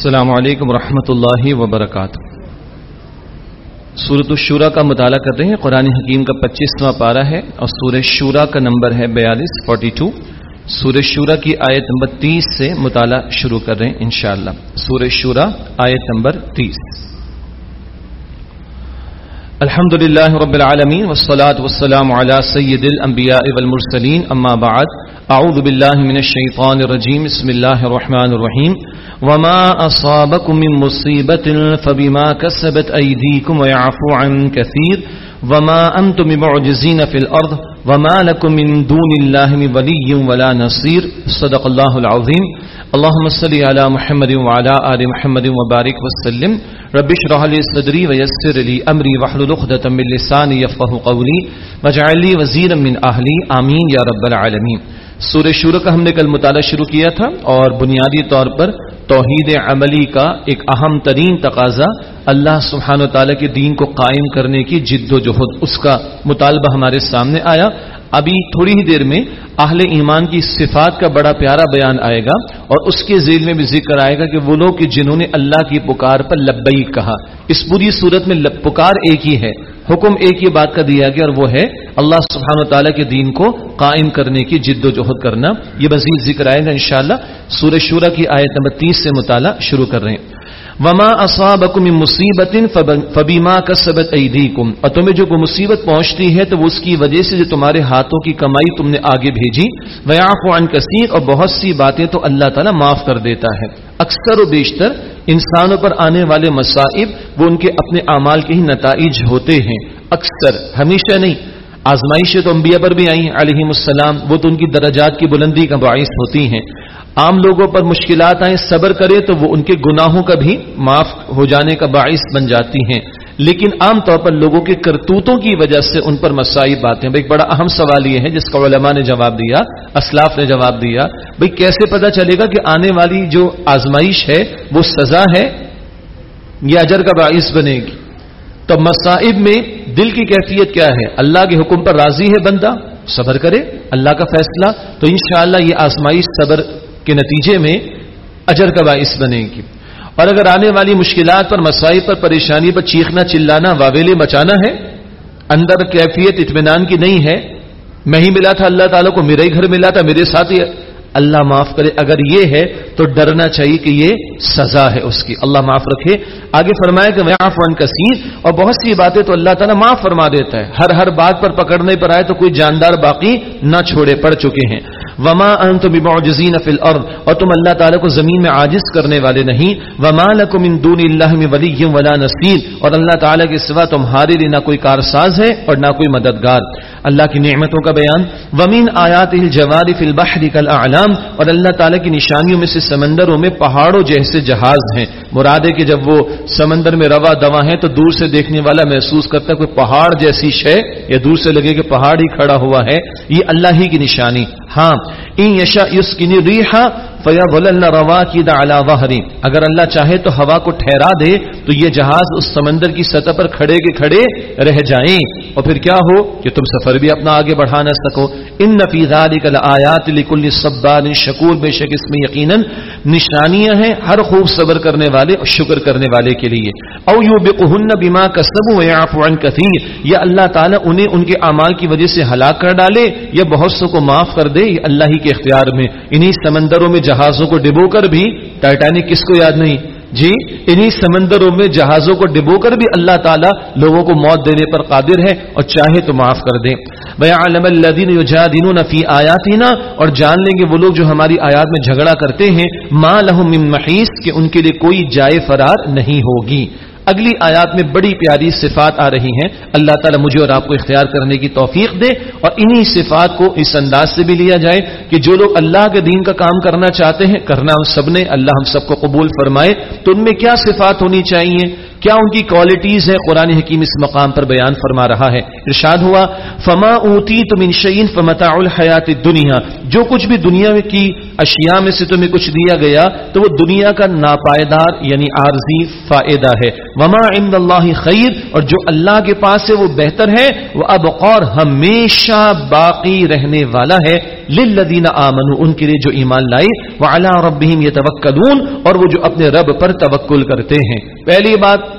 السلام علیکم ورحمۃ اللہ وبرکاتہ۔ سورت الشورا کا مطالعہ کر رہے ہیں۔ قرآن حکیم کا پچیسواں پارہ ہے اور سورہ شورا کا نمبر ہے بیالیس فورٹی ٹو سورہ شورا کی آیت نمبر تیس سے مطالعہ شروع کر رہے ہیں انشاءاللہ۔ سورہ شورا آیت نمبر تیس۔ الحمد للہ رب العالمین والصلاة والسلام على سید الانبیاء والمرسلین، اما بعد، اعوذ باللہ من الشیطان الرجیم، بسم اللہ الرحمن الرحیم۔ وما اصابکم من مصیبت فبما کسبت ایدیکم ویعفو عن کثیر وما انتم معجزین فی الارض وما لكم من دون الله من ولي ولا نصير صدق الله العظيم. اللهم صل على محمد وعلى ال محمد وبارك وسلم. رب اشرح لي صدري ويسر لي امري واحلل عقدة من لساني يفقهوا قولي. واجعل لي وزيرا من اهلي امين يا رب العالمين. سورہ شورہ کا ہم نے کل مطالعہ شروع کیا تھا اور بنیادی طور پر توحید عملی کا ایک اہم ترین تقاضا اللہ سبحانہ و تعالیٰ کے دین کو قائم کرنے کی جد و جہد، اس کا مطالبہ ہمارے سامنے آیا۔ ابھی تھوڑی ہی دیر میں اہل ایمان کی صفات کا بڑا پیارا بیان آئے گا اور اس کے ذیل میں بھی ذکر آئے گا کہ وہ لوگ جنہوں نے اللہ کی پکار پر لبئی کہا۔ اس پوری صورت میں پکار ایک ہی ہے۔ حکم ایک ہی بات کا دیا گیا اور وہ ہے اللہ سبحانہ و تعالیٰ کے دین کو قائم کرنے کی جد و جہد کرنا۔ یہ مزید ذکر آئے گا انشاءاللہ۔ سورہ شورہ کی آیت نمبر تیس سے مطالعہ شروع کر رہے ہیں۔ وما اصابکم من مصیبت فبما کسبت ایدیکم اور تمہیں جو مصیبت پہنچتی ہے تو وہ اس کی وجہ سے جو تمہارے ہاتھوں کی کمائی تم نے آگے بھیجی۔ ویعفو عن کثیر اور بہت سی باتیں تو اللہ تعالیٰ معاف کر دیتا ہے۔ اکثر و بیشتر انسانوں پر آنے والے مصائب وہ ان کے اپنے اعمال کے ہی نتائج ہوتے ہیں۔ اکثر، ہمیشہ نہیں۔ آزمائشیں تو انبیاء پر بھی آئی ہیں علیہ السلام، وہ تو ان کی درجات کی بلندی کا باعث ہوتی ہیں۔ عام لوگوں پر مشکلات آئیں، صبر کرے تو وہ ان کے گناہوں کا بھی معاف ہو جانے کا باعث بن جاتی ہیں۔ لیکن عام طور پر لوگوں کے کرتوتوں کی وجہ سے ان پر مسائب آتے ہیں ایک بڑا اہم سوال یہ ہے، جس کا علماء نے جواب دیا، اسلاف نے جواب دیا بھئی کیسے پتا چلے گا کہ آنے والی جو آزمائش ہے، وہ سزا ہے یا اجر کا باعث بنے گی؟ تو مصائب میں دل کی کیفیت کیا ہے؟ اللہ کے حکم پر راضی ہے بندہ؟ صبر کرے، اللہ کا فیصلہ۔ تو انشاءاللہ یہ آزمائش صبر کے نتیجے میں اجر کا باعث بنے گی۔ اور اگر آنے والی مشکلات پر، مسائل پر، پریشانی پر چیخنا، چلانا، واویلے مچانا ہے، اندر کیفیت اطمینان کی نہیں ہے، میں ہی ملا تھا، اللہ تعالیٰ کو میرے ہی گھر ملا تھا، میرے ساتھ ہی اللہ معاف کرے، اگر یہ ہے تو ڈرنا چاہیے کہ یہ سزا ہے اس کی۔ اللہ معاف رکھے۔ آگے فرمائے کہ معاف ون کثیر، اور بہت سی باتیں تو اللہ تعالیٰ معاف فرما دیتا ہے۔ ہر ہر بات پر پکڑنے پر آئے تو کوئی جاندار باقی نہ چھوڑے، پڑ چکے ہیں۔ وما انتم بمعجزین فی الارض اور تم اللہ تعالیٰ کو زمین میں عاجز کرنے والے نہیں۔ وما لکم من دون اللہ من ولی ولا نصیر اور اللہ تعالیٰ کے سوا تمہارے لیے نہ کوئی کارساز ہے اور نہ کوئی مددگار۔ اللہ کی نعمتوں کا بیان۔ ومین آیات الجوار فی البحر کالاعلام اور اللہ تعالیٰ کی نشانیوں میں سے سمندروں میں پہاڑوں جیسے جہاز ہیں۔ مراد ہے کہ جب وہ سمندر میں روا دوا ہیں تو دور سے دیکھنے والا محسوس کرتا ہے کوئی پہاڑ جیسی شے یا دور سے لگے کہ پہاڑ ہی کھڑا ہوا ہے۔ یہ اللہ ہی کی نشانی۔ ہاں ان یشا یسکنی ریحا فیا ولن روا کی دا وحری اگر اللہ چاہے تو ہوا کو ٹھہرا دے، تو یہ جہاز اس سمندر کی سطح پر کھڑے کے کھڑے رہ جائیں۔ اور پھر کیا ہو؟ کہ تم سفر بھی اپنا آگے بڑھا نہ سکو۔ ان نفی ذالک الآیات لکل صبار شکور بے شک اس میں یقیناً نشانیاں ہیں ہر خوب صبر کرنے والے اور شکر کرنے والے کے لیے۔ او یو بقہن بما کسبوا ويعفو عن كثير۔ یا اللہ تعالیٰ انہیں ان کے اعمال کی وجہ سے ہلاک کر ڈالے، یا بہت سو کو معاف کر دے۔ یہ اللہ ہی کے اختیار میں۔ انہی سمندروں میں جہازوں کو ڈبو کر بھی ٹائٹینک کس کو یاد نہیں؟ جی انہی سمندروں میں جہازوں کو ڈبو کر بھی اللہ تعالیٰ لوگوں کو موت دینے پر قادر ہے اور چاہے تو معاف کر دے عالم الدین فی آیاتنا اور جان لیں گے وہ لوگ جو ہماری آیات میں جھگڑا کرتے ہیں۔ ما لہم من محیث کہ ان کے لیے کوئی جائے فرار نہیں ہوگی۔ اگلی آیات میں بڑی پیاری صفات آ رہی ہیں۔ اللہ تعالیٰ مجھے اور آپ کو اختیار کرنے کی توفیق دے اور انہی صفات کو اس انداز سے بھی لیا جائے کہ جو لوگ اللہ کے دین کا کام کرنا چاہتے ہیں، کرنا ہم سب نے، اللہ ہم سب کو قبول فرمائے۔ تو ان میں کیا صفات ہونی چاہیے؟ کیا ان کی کوالٹیز ہیں؟ قرآن حکیم اس مقام پر بیان فرما رہا ہے۔ ارشاد ہوا، فما اوتی تم انشین فمتا الحیات دنیا جو کچھ بھی دنیا کی اشیاء میں سے تمہیں کچھ دیا گیا، تو وہ دنیا کا ناپائیدار یعنی عارضی فائدہ ہے۔ وما عند اللہ خیر اور جو اللہ کے پاس ہے، وہ بہتر ہے۔ وہ اب اور ہمیشہ باقی رہنے والا ہے۔ للذین آمنوا۔ ان کے لیے جو ایمان لائے۔ وہ اللہ ربہم یتوکلون اور وہ جو اپنے رب پر توکل کرتے ہیں۔ پہلی بات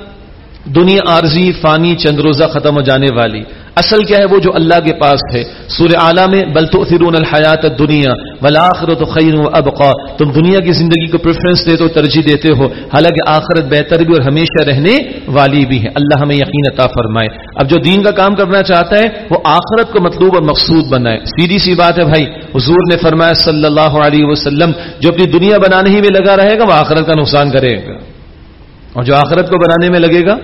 دنیا عارضی، فانی، چند روزہ ختم ہو جانے والی۔ اصل کیا ہے؟ وہ جو اللہ کے پاس ہے۔ سورہ اعلیٰ میں، بل تؤثرون الحیات الدنیا والآخرت خیر و ابقا۔ تم دنیا کی زندگی کو پریفرنس دیتے ہو ترجیح دیتے ہو۔ حالانکہ آخرت بہتر بھی اور ہمیشہ رہنے والی بھی ہے۔ اللہ ہمیں یقین عطا فرمائے۔ اب جو دین کا کام کرنا چاہتا ہے، وہ آخرت کو مطلوب اور مقصود بنائے۔ سیدھی سی بات ہے بھائی، حضور نے فرمایا صلی اللہ علیہ وسلم، جو اپنی دنیا بنانے ہی میں لگا رہے گا، وہ آخرت کا نقصان کرے گا۔ اور جو آخرت کو بنانے میں لگے گا؟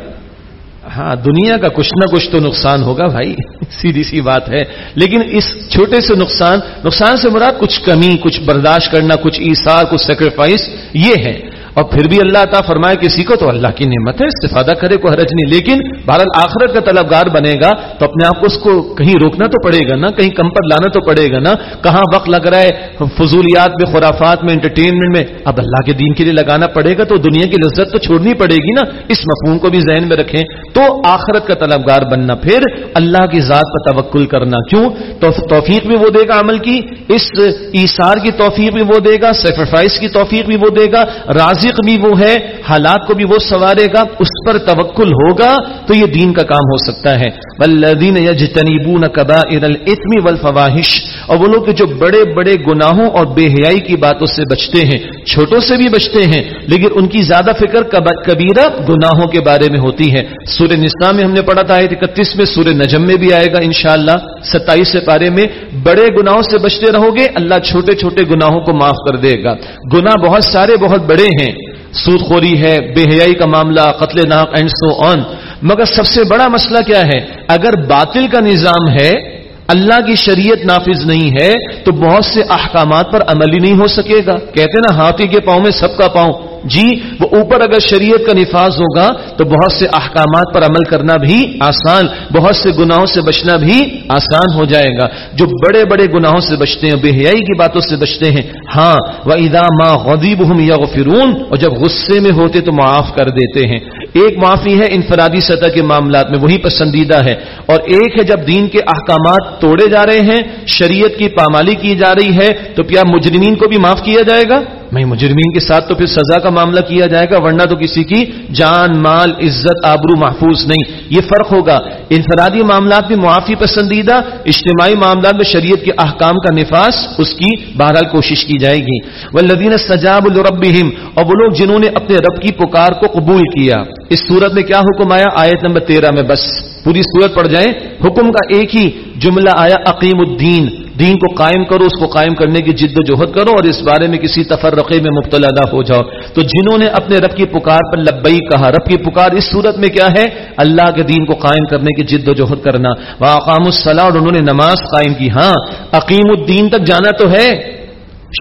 ہاں دنیا کا کچھ نہ کچھ تو نقصان ہوگا بھائی، سیدھی سی بات ہے۔ لیکن اس چھوٹے سے نقصان نقصان سے مراد کچھ کمی، کچھ برداشت کرنا، کچھ ایسار کچھ سیکریفائس یہ ہے۔ اور پھر بھی اللہ عطا فرمائے کسی کو تو اللہ کی نعمت ہے، استفادہ کرے، کوئی حرج نہیں۔ لیکن بہرحال آخرت کا طلبگار بنے گا تو اپنے آپ کو اس کو کہیں روکنا تو پڑے گا نا، کہیں کم پر لانا تو پڑے گا نا۔ کہاں وقت لگ رہا ہے فضولیات میں، خرافات میں انٹرٹینمنٹ میں؟ اب اللہ کے دین کے لیے لگانا پڑے گا تو دنیا کی لذت تو چھوڑنی پڑے گی نا۔ اس مفہوم کو بھی ذہن میں رکھیں۔ تو آخرت کا طلبگار بننا پھر اللہ کی ذات پر توکل کرنا۔ کیوں؟ تو توفیق بھی وہ دے گا عمل کی، اس ایسار کی توفیق بھی وہ دے گا سیکریفائس کی توفیق بھی وہ دے گا راضی رازق بھی وہ ہے، حالات کو بھی وہ سوارے گا، اس پر توکل ہوگا، تو یہ دین کا کام ہو سکتا ہے۔ والذین یجتنبون کبائر الاثم والفواحش اور وہ لوگ جو بڑے بڑے گناہوں اور بے حیائی کی باتوں سے بچتے ہیں، چھوٹوں سے بھی بچتے ہیں، لیکن ان کی زیادہ فکر کبیرہ گناہوں کے بارے میں ہوتی ہے۔ سورہ نساء میں ہم نے پڑھا تھا، آیت 31 میں سورہ نجم میں بھی آئے گا انشاءاللہ۔ ستائیس پارے میں، بڑے گناہوں سے بچتے رہو گے، اللہ چھوٹے چھوٹے گناہوں کو معاف کر دے گا۔ گناہ بہت سارے، بہت بڑے ہیں۔ سود خوری ہے، بے حیائی کا معاملہ، قتل ناک اینڈ سو آن مگر سب سے بڑا مسئلہ کیا ہے؟ اگر باطل کا نظام ہے اللہ کی شریعت نافذ نہیں ہے تو بہت سے احکامات پر عمل ہی نہیں ہو سکے گا۔ کہتے نا، ہاتھی کے پاؤں میں سب کا پاؤں۔ جی وہ اوپر اگر شریعت کا نفاذ ہوگا تو بہت سے احکامات پر عمل کرنا بھی آسان، بہت سے گناہوں سے بچنا بھی آسان ہو جائے گا۔ جو بڑے بڑے گناہوں سے بچتے ہیں، بے حیائی کی باتوں سے بچتے ہیں ہاں وہ ادا ماں غدیب ہوں یا فرون اور جب غصے میں ہوتے تو معاف کر دیتے ہیں۔ ایک معافی ہے انفرادی سطح کے معاملات میں، وہی پسندیدہ ہے۔ اور ایک ہے جب دین کے احکامات توڑے جا رہے ہیں، شریعت کی پامالی کی جا رہی ہے، تو کیا مجرمین کو بھی معاف کیا جائے گا؟ میں مجرمین کے ساتھ تو پھر سزا کا معاملہ کیا جائے گا، ورنہ تو کسی کی جان، مال، عزت، آبرو محفوظ نہیں۔ یہ فرق ہوگا۔ انفرادی معاملات میں معافی پسندیدہ، اجتماعی معاملات میں شریعت کے احکام کا نفاذ، اس کی بہرحال کوشش کی جائے گی۔ وہ لدین سجاب الربیم اور وہ لوگ جنہوں نے اپنے رب کی پکار کو قبول کیا۔ اس صورت میں کیا حکم آیا؟ آیت نمبر تیرہ میں بس۔ پوری صورت پڑ جائیں، حکم کا ایک ہی جملہ آیا عقیم الدین، دین کو قائم کرو، اس کو قائم کرنے کی جد و جہد کرو اور اس بارے میں کسی تفرقے میں مبتلا نہ ہو جاؤ۔ تو جنہوں نے اپنے رب کی پکار پر لبئی کہا، رب کی پکار اس صورت میں کیا ہے؟ اللہ کے دین کو قائم کرنے کی جد و جہد کرنا۔ وہ اقام الصلاح اور انہوں نے نماز قائم کی۔ ہاں عقیم الدین تک جانا تو ہے۔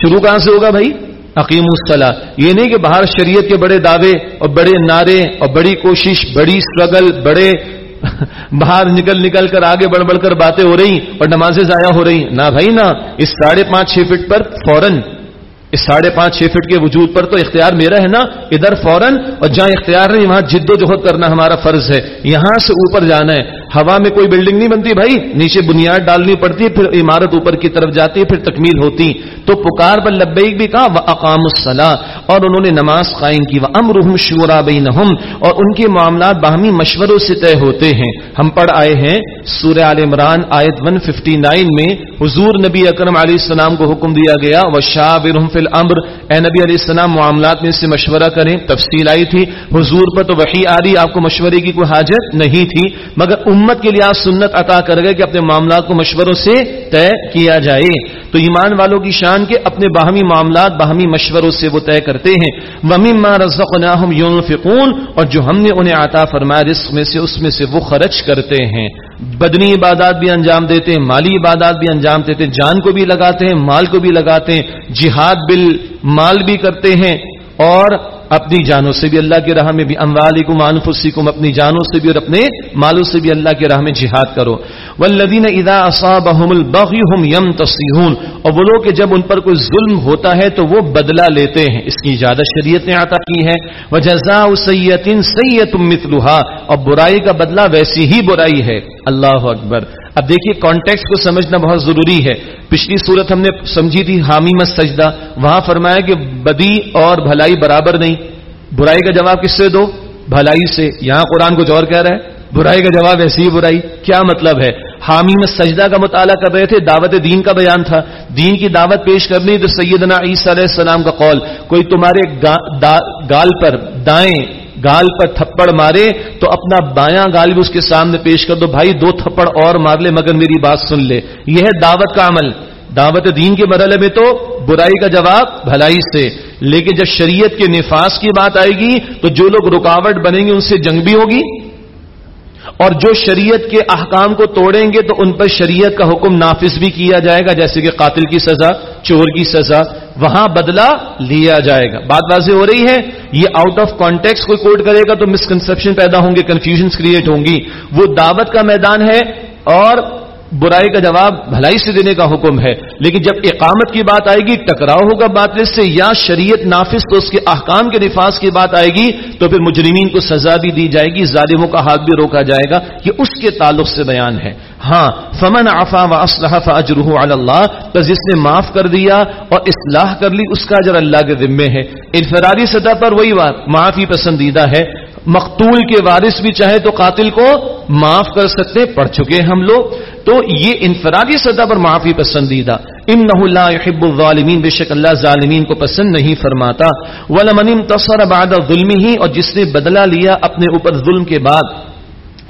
شروع کہاں سے ہوگا بھائی؟ عقیم الصلاح یہ نہیں کہ باہر شریعت کے بڑے دعوے اور بڑے نعرے اور بڑی کوشش، بڑی اسٹرگل بڑے باہر نکل نکل کر آگے بڑھ بڑھ کر باتیں ہو رہی اور نمازیں ضائع ہو رہی نہ بھائی، نہ اس ساڑھے پانچ چھ فٹ پر فوراً، اس ساڑھے پانچ چھ فٹ کے وجود پر تو اختیار میرا ہے نا، ادھر فوراً اور جہاں اختیار نہیں، وہاں جد و جہد کرنا ہمارا فرض ہے۔ یہاں سے اوپر جانا ہے۔ ہوا میں کوئی بلڈنگ نہیں بنتی بھائی۔ نیچے بنیاد ڈالنی پڑتی، پھر عمارت اوپر کی طرف جاتی، پھر تکمیل ہوتی۔ تو پکار پر لبیک بھی کہا وہ اقام الصلاح اور انہوں نے نماز قائم کی وہ امرحم شورا بین اور ان کے معاملات باہمی مشوروں سے طے ہوتے ہیں۔ ہم پڑھ آئے ہیں سورہ عال عمران آیت 159 میں۔ حضور نبی اکرم علیہ السلام کو حکم دیا گیا وہ شاہ فی الامر اے نبی علیہ السلام، معاملات میں سے مشورہ کریں۔ تفصیل آئی تھی۔ حضور پر تو وہی آ رہی، آپ کو مشورے کی کوئی حاجت نہیں تھی۔ مگر امت کے لیے آپ سنت عطا کر گئے کہ اپنے معاملات کو مشوروں سے طے کیا جائے۔ تو ایمان والوں کی شان کے اپنے باہمی معاملات، باہمی مشوروں سے وہ طے کرتے ہیں۔ وَمِمَّا رَزَقْنَاهُمْ يُنفِقُونَ اور جو ہم نے انہیں عطا فرمایا رزق میں سے، اس میں سے وہ خرچ کرتے ہیں۔ بدنی عبادات بھی انجام دیتے ہیں، مالی عبادات بھی انجام دیتے ہیں، جان کو بھی لگاتے ہیں، مال کو بھی لگاتے ہیں۔ جہاد بل مال بھی کرتے ہیں اور اپنی جانوں سے بھی اللہ کی راہ میں بھی، اموالکم انفسکم، اپنی جانوں سے بھی اور اپنے مالوں سے بھی اللہ کی راہ میں جہاد کرو۔ والذین اذا اصابهم البغي هم ينتصرون اور وہ لوگ کہ جب ان پر کوئی ظلم ہوتا ہے تو وہ بدلہ لیتے ہیں۔ اس کی اجازت شریعت نے عطا کی ہے۔ وجزاء سیئۃ سیئۃ مثلها۔ اور برائی کا بدلہ ویسی ہی برائی ہے۔ اللہ اکبر۔ اب دیکھیے کانٹیکس کو سمجھنا بہت ضروری ہے۔ پچھلی صورت ہم نے سمجھی تھی حامی مت سجدہ وہاں فرمایا کہ بدی اور بھلائی برابر نہیں۔ برائی کا جواب کس سے دو؟ بھلائی سے۔ یہاں قرآن کچھ اور کہہ رہا ہے۔ برائی کا جواب ایسی ہی برائی۔ کیا مطلب ہے؟ حامی میں سجدہ کا مطالعہ کر رہے تھے، دعوت دین کا بیان تھا۔ دین کی دعوت پیش کرنی تو سیدنا عیسیٰ علیہ السلام کا قول۔ کوئی تمہارے گال پر دائیں گال پر تھپڑ مارے تو اپنا بایاں گال بھی اس کے سامنے پیش کر دو، بھائی، دو تھپڑ اور مار لے، مگر میری بات سن لے۔ یہ ہے دعوت کا عمل۔ دعوت دین کے مرحلے میں تو برائی کا جواب بھلائی سے۔ لیکن جب شریعت کے نفاذ کی بات آئے گی تو جو لوگ رکاوٹ بنیں گے، ان سے جنگ بھی ہوگی۔ اور جو شریعت کے احکام کو توڑیں گے تو ان پر شریعت کا حکم نافذ بھی کیا جائے گا، جیسے کہ قاتل کی سزا، چور کی سزا، وہاں بدلہ لیا جائے گا۔ بات واضح ہو رہی ہے؟ یہ آؤٹ آف کانٹیکس کوئی کوٹ کرے گا تو مسکنسپشن پیدا ہوں گے کنفیوژنس کریٹ ہوں گی۔ وہ دعوت کا میدان ہے اور برائی کا جواب بھلائی سے دینے کا حکم ہے۔ لیکن جب اقامت کی بات آئے گی، ٹکراؤ ہوگا باطل سے یا شریعت نافذ تو اس کے احکام کے نفاذ کی بات آئے گی، تو پھر مجرمین کو سزا بھی دی جائے گی، ظالموں کا ہاتھ بھی روکا جائے گا۔ یہ اس کے تعلق سے بیان ہے۔ ہاں فمن آفا و اسلح فاجرہ اللہ تو جس نے معاف کر دیا اور اصلاح کر لی، اس کا اجر اللہ کے ذمے ہے۔ انفرادی سطح پر وہی بات، معافی پسندیدہ ہے۔ مقتول کے وارث بھی چاہے تو قاتل کو معاف کر سکتے، پڑھ چکے ہم لوگ۔ تو یہ انفرادی سطح پر معافی پسندیدہ۔ ام نہ يحب الظالمین، بے شک اللہ ظالمین کو پسند نہیں فرماتا۔ ولمن انتصر بعد ظلم ہی اور جس نے بدلہ لیا اپنے اوپر ظلم کے بعد۔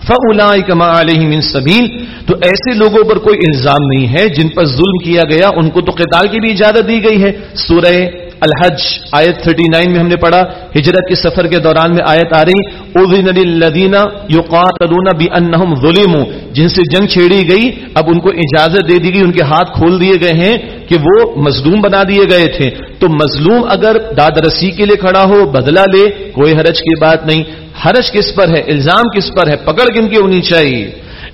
فَأُولَئِكَ مَا عَلَيْهِ مِن سَبِيلٍ۔ تو ایسے لوگوں پر کوئی الزام نہیں ہے جن پر ظلم کیا گیا، ان کو تو قتال کی بھی اجازت دی گئی ہے۔ سورہ الحج، آیت 39 میں ہم نے پڑھا، ہجرت کے سفر کے دوران میں آیت آ رہی، اذن یقاتلون بانہم ظلموا، جن سے جنگ چھیڑی گئی، اب ان کو اجازت دے دی گئی، ان کے ہاتھ کھول دیے گئے ہیں کہ وہ مظلوم بنا دیے گئے تھے۔ تو مظلوم اگر داد رسی کے لیے کھڑا ہو، بدلہ لے، کوئی حرج کی بات نہیں۔ حرج کس پر ہے؟ الزام کس پر ہے؟ پکڑ کن کی ہونی چاہیے۔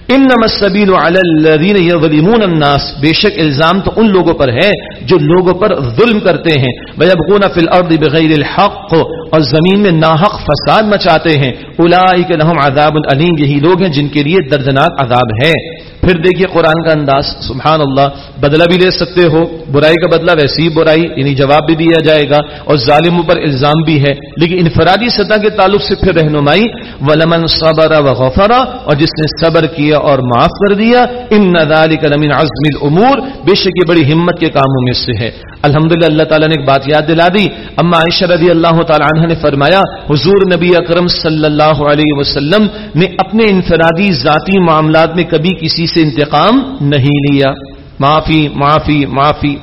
ان نمسبیل الذین یظلمون الناس۔ بے شک الزام تو ان لوگوں پر ہے جو لوگوں پر ظلم کرتے ہیں۔ ویبغون فی الارض بغیر الحق اور زمین میں ناحق فساد مچاتے ہیں۔ اولئک لهم عذاب الیم۔ یہی لوگ ہیں جن کے لیے دردناک عذاب ہے۔ پھر دیکھیے قرآن کا انداز، سبحان اللہ، بدلہ بھی لے سکتے ہو، برائی کا بدلہ ویسی برائی یعنی جواب بھی دیا جائے گا اور ظالموں پر الزام بھی ہے۔ لیکن انفرادی سطح کے تعلق سے پھر رہنمائی، ولمن صبر و غفرا اور جس نے صبر کیا اور معاف کر دیا ان ندال کرمین عزم العمور بے شک یہ بڑی ہمت کے کاموں میں سے ہے۔ الحمد للہ اللہ تعالیٰ نے ایک بات یاد دلا دی۔ اما عائشہ رضی اللہ تعالیٰ عنہ نے فرمایا، حضور نبی اکرم صلی اللہ علیہ وسلم نے اپنے انفرادی ذاتی معاملات میں کبھی کسی سے انتقام نہیں لیا۔ معافی معافی معافی۔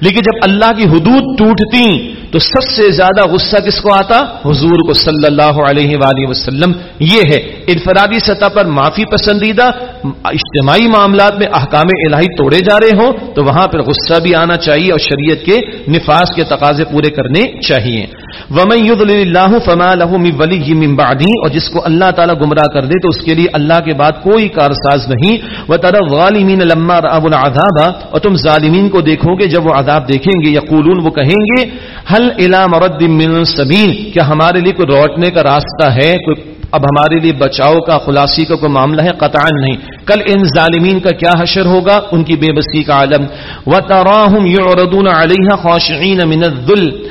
لیکن جب اللہ کی حدود ٹوٹتی تو سب سے زیادہ غصہ کس کو آتا؟ حضور کو صلی اللہ علیہ وآلہ وسلم۔ یہ ہے انفرادی سطح پر معافی پسندیدہ اجتماعی معاملات میں احکام الہی توڑے جا رہے ہوں، تو وہاں پر غصہ بھی آنا چاہیے اور شریعت کے نفاذ کے تقاضے پورے کرنے چاہیے۔ ومن يضلل الله فما له من ولي من بعده، اور جس کو اللہ تعالی گمراہ کر دے تو اس کے لیے اللہ کے بعد کوئی کارساز نہیں۔ وترى الظالمين لما راوا العذاب، اور تم ظالمین کو دیکھو گے، جب وہ عذاب دیکھیں گے، یقولون وہ کہیں گے، هل الى مرد من سبيل؟ کیا ہمارے لیے کوئی لوٹنے کا راستہ ہے، کوئی اب ہمارے لیے بچاؤ کا خلاصی کا کوئی معاملہ ہے؟ قطعا نہیں۔ کل ان ظالمین کا کیا حشر ہوگا؟ ان کی بے بسی کا عالم۔ وتراهم يعرضون عليها خاشعين من الذل۔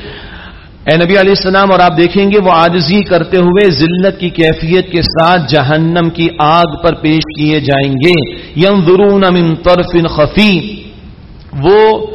اے نبی علیہ السلام، اور آپ دیکھیں گے، وہ آجزی کرتے ہوئے ذلت کی کیفیت کے ساتھ جہنم کی آگ پر پیش کیے جائیں گے۔ یم من طرف خفی وہ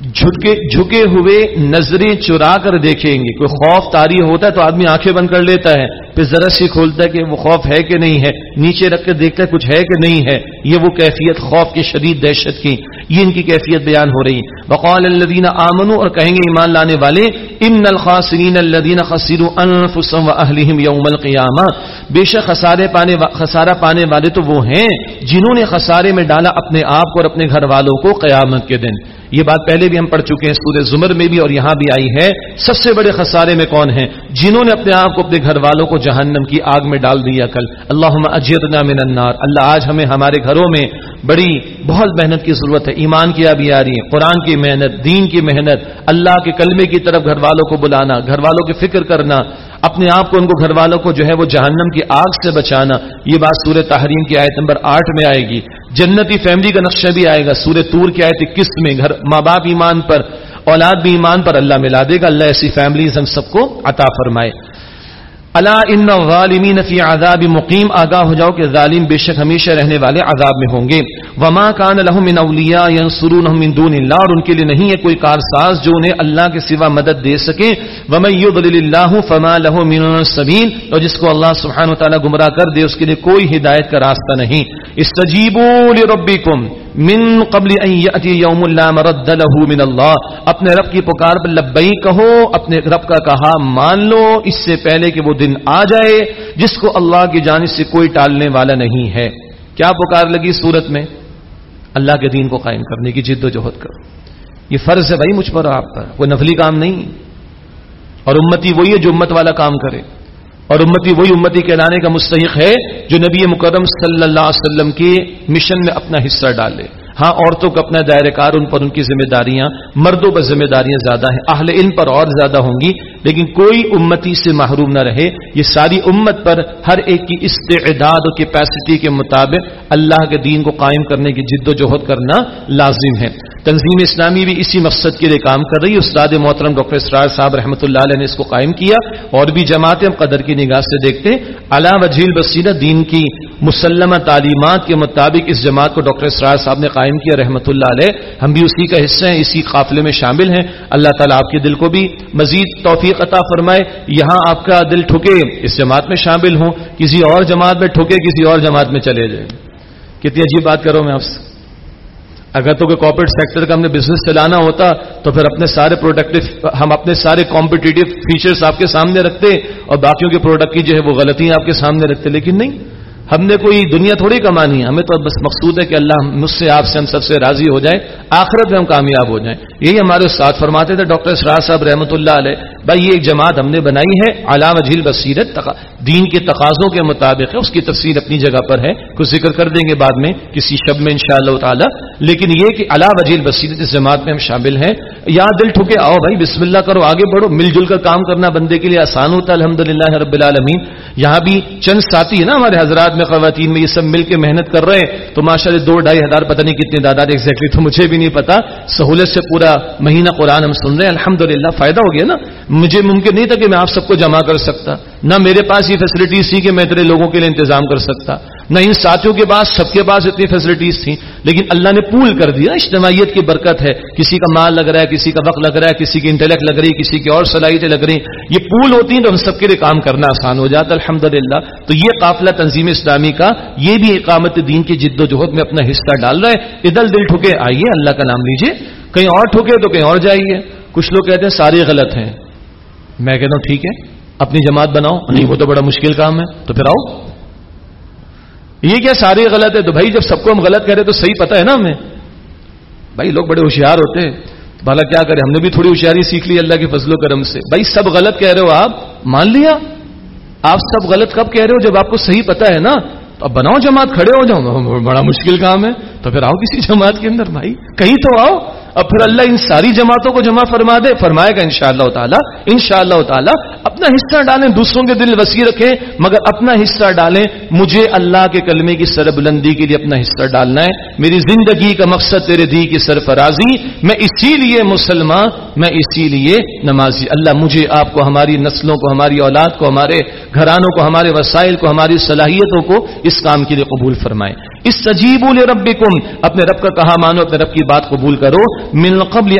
جھکے جھکے ہوئے نظریں چرا کر دیکھیں گے۔ کوئی خوف تاری ہوتا ہے تو آدمی آنکھیں بند کر لیتا ہے، پھر ذرا سی کھولتا ہے کہ وہ خوف ہے کہ نہیں ہے۔ نیچے رکھ کے دیکھتا ہے کچھ ہے کہ نہیں ہے۔ یہ وہ کیفیت خوف کی شدید دہشت کی، یہ ان کی کیفیت بیان ہو رہی۔ ہے بقول الدین آمن اور کہیں گے ایمان لانے والے، ان الخاصرین الدین خصیر اہلہم یوم القیامہ۔ بے شک خسارے پانے خسارہ پانے والے تو وہ ہیں جنہوں نے خسارے میں ڈالا اپنے آپ کو اور اپنے گھر والوں کو قیامت کے دن۔ یہ بات پہلے بھی ہم پڑھ چکے ہیں سورہ زمر میں بھی اور یہاں بھی آئی ہے۔ سب سے بڑے خسارے میں کون ہیں؟ جنہوں نے اپنے آپ کو اپنے گھر والوں کو جہنم کی آگ میں ڈال دیا کل اللہ اجیرنا من النار۔ اللہ آج ہمیں ہمارے گھروں میں بڑی بہت محنت کی ضرورت ہے۔ ایمان کی ابھی آ رہی ہے، قرآن کی محنت، دین کی محنت، اللہ کے کلمے کی طرف گھر والوں کو بلانا، گھر والوں کی فکر کرنا، اپنے آپ کو ان کو گھر والوں کو جو ہے وہ جہنم کی آگ سے بچانا۔ یہ بات سورہ تحریم کی آیت نمبر آٹھ میں آئے گی۔ جنتی فیملی کا نقشہ بھی آئے گا، سورہ تور کی آئے قسط میں گھر، ماں باپ ایمان پر، اولاد بھی ایمان پر اللہ ملا دے گا، اللہ ایسی فیملیز ہم سب کو عطا فرمائے۔ اللہ ان غالمین فی عذاب مقیم، آگاہ ہو جاؤ کہ ظالم بے شک ہمیشہ رہنے والے عذاب میں ہوں گے۔ وما کان لهم من اولیاء ينصرونهم من دون اللہ، اور ان کے لیے نہیں ہے کوئی کارساز جو انہیں اللہ کے سوا مدد دے سکے۔ ومن يضلل الله فما له من سبیل، اور جس کو اللہ سبحانہ و تعالی گمراہ کر دے، اس کے لیے کوئی ہدایت کا راستہ نہیں۔ استجیبوا لربکم من قبل ان یاتی یوم لا مرد له من اللہ اپنے رب کی پکار پر لبئی کہو، اپنے رب کا کہا، مان لو، اس سے پہلے کہ وہ دن آ جائے، جس کو اللہ کی جانب سے کوئی ٹالنے والا نہیں ہے۔ کیا پکار لگی صورت میں؟ اللہ کے دین کو قائم کرنے کی جد و جہد کرو۔ یہ فرض ہے بھائی مجھ پر آپ پر۔ کوئی نفلی کام نہیں۔ اور امتی وہی ہے جو امت والا کام کرے۔ اور امتی وہی امتی کہلانے کا مستحق ہے جو نبی مکرم صلی اللہ علیہ وسلم کے مشن میں اپنا حصہ ڈالے۔ ہاں عورتوں کا اپنا دائرہ کار، ان پر ان کی ذمہ داریاں مردوں پر ذمہ داریاں زیادہ ہیں۔ اہل ان پر اور زیادہ ہوں گی، لیکن کوئی امتی سے محروم نہ رہے۔ یہ ساری امت پر ہر ایک کی استعداد اور کیپیسٹی کے مطابق اللہ کے دین کو قائم کرنے کی جد و جہد کرنا لازم ہے۔ تنظیم اسلامی بھی اسی مقصد کے لیے کام کر رہی ہے۔ استاد محترم ڈاکٹر اسرار صاحب رحمۃ اللہ علیہ نے اس کو قائم کیا۔ اور بھی جماعتیں ہم قدر کی نگاہ سے دیکھتے علا وجیل بصیرہ دین کی مسلمہ تعلیمات کے مطابق اس جماعت کو ڈاکٹر اسرار صاحب نے قائم قائم کیا رحمۃ اللہ علیہ۔ ہم بھی اسی کا حصہ ہیں، اسی قافلے میں شامل ہیں۔ اللہ تعالیٰ آپ کے دل کو بھی مزید توفیق عطا فرمائے۔ یہاں آپ کا دل ٹھکے، اس جماعت میں شامل ہوں۔ کسی اور جماعت میں ٹھکے، کسی اور جماعت میں چلے جائیں۔ کتنی عجیب بات کرو میں آپ سے۔ اگر تو کوئی کارپوریٹ سیکٹر کا ہم نے بزنس چلانا ہوتا، تو پھر اپنے سارے پروڈکٹیو ہم اپنے سارے کمپٹیٹو فیچرز آپ کے سامنے رکھتے اور باقیوں کے پروڈکٹ کی جو ہے وہ غلطیاں آپ کے سامنے رکھتے، لیکن نہیں۔ ہم نے کوئی دنیا تھوڑی کمانی ہے، ہمیں تو بس مقصود ہے کہ اللہ مجھ سے، آپ سے، ہم سب سے راضی ہو جائے، آخرت میں ہم کامیاب ہو جائیں۔ یہی ہمارے ساتھ فرماتے تھے، ڈاکٹر اسرار صاحب رحمۃ اللہ علیہ بھائی یہ ایک جماعت ہم نے بنائی ہے علامہ جھیل بصیرت دین کے تقاضوں کے مطابق ہے، اس کی تفصیل اپنی جگہ پر ہے، کچھ ذکر کر دیں گے بعد میں کسی شب میں انشاءاللہ تعالی۔ لیکن یہ کہ علامہ جھیل بصیرت اس جماعت میں ہم شامل ہیں۔ یا دل ٹھکے، آؤ بھائی، بسم اللہ کرو، آگے بڑھو، مل جل کر کام کرنا بندے کے لیے آسان ہوتا ہے الحمد رب العالمین۔ یہاں بھی چند ساتھی ہے نا ہمارے حضرات میں، خواتین میں، یہ سب مل کے محنت کر رہے ہیں۔ تو ماشاء اللہ دو ڈھائی ہزار، پتہ نہیں کتنے دادار ایگزیکٹلی تو مجھے بھی نہیں پتا۔ سہولت سے پورا مہینہ قرآن ہم سن رہے ہیں الحمد فائدہ ہو گیا نا۔ مجھے ممکن نہیں تھا کہ میں آپ سب کو جمع کر سکتا، نہ میرے پاس یہ فیسلٹیز تھی کہ میں اتنے لوگوں کے لیے انتظام کر سکتا، نہ ان ساتھیوں کے پاس، سب کے پاس اتنی فیسلٹیز تھیں۔ لیکن اللہ نے پول کر دیا، اجتماعیت کی برکت ہے۔ کسی کا مال لگ رہا ہے، کسی کا وقت لگ رہا ہے، کسی کی انٹلیکٹ لگ رہی ہے کسی کی اور صلاحیتیں لگ رہی۔ ہیں یہ پول ہوتی ہیں تو ہم سب کے لیے کام کرنا آسان ہو جاتا ہے الحمد تو یہ قافلہ تنظیم اسلامی کا، یہ بھی اقامت دین کی جد و جہد میں اپنا حصہ ڈال رہا ہے۔ ادل دل ٹھکے آئیے، اللہ کا نام لیجیے کہیں اور ٹھکے تو کہیں اور جائیے۔ کچھ لوگ کہتے ہیں سارے غلط ہیں۔ میں کہتا ہوں ٹھیک ہے، اپنی جماعت بناؤ، نہیں وہ تو بڑا مشکل کام ہے، تو پھر آؤ۔ یہ کیا سارے غلط ہے؟ تو بھائی جب سب کو ہم غلط کہہ رہے تو صحیح پتہ ہے نا ہمیں۔ بھائی لوگ بڑے ہوشیار ہوتے ہیں۔ بھالا کیا کریں، ہم نے بھی تھوڑی ہوشیاری سیکھ لی اللہ کے فضل و کرم سے۔ بھائی سب غلط کہہ رہے ہو آپ، مان لیا؟ آپ سب غلط کب کہہ رہے ہو؟ جب آپ کو صحیح پتا ہے نا، تو اب بناؤ جماعت کھڑے ہو جاؤ۔ بڑا مشکل کام ہے، تو پھر آؤ کسی جماعت کے اندر بھائی۔ کہیں تو آؤ۔ اب پھر اللہ ان ساری جماعتوں کو جمع فرما دے، فرمائے گا انشاءاللہ تعالی انشاءاللہ تعالی، اپنا حصہ ڈالیں، دوسروں کے دل وسیع رکھیں، مگر اپنا حصہ ڈالیں، مجھے اللہ کے کلمے کی سر بلندی کے لیے اپنا حصہ ڈالنا ہے، میری زندگی کا مقصد تیرے دی کی سرفرازی، میں اسی لیے مسلمان، میں اسی لیے نمازی، اللہ مجھے آپ کو، ہماری نسلوں کو، ہماری اولاد کو، ہمارے گھرانوں کو، ہمارے وسائل کو، ہماری صلاحیتوں کو اس کام کے لیے قبول فرمائے۔ اس سجیب رب اپنے رب کا کہا مانو، اپنے رب کی بات قبول کرو۔ من قبل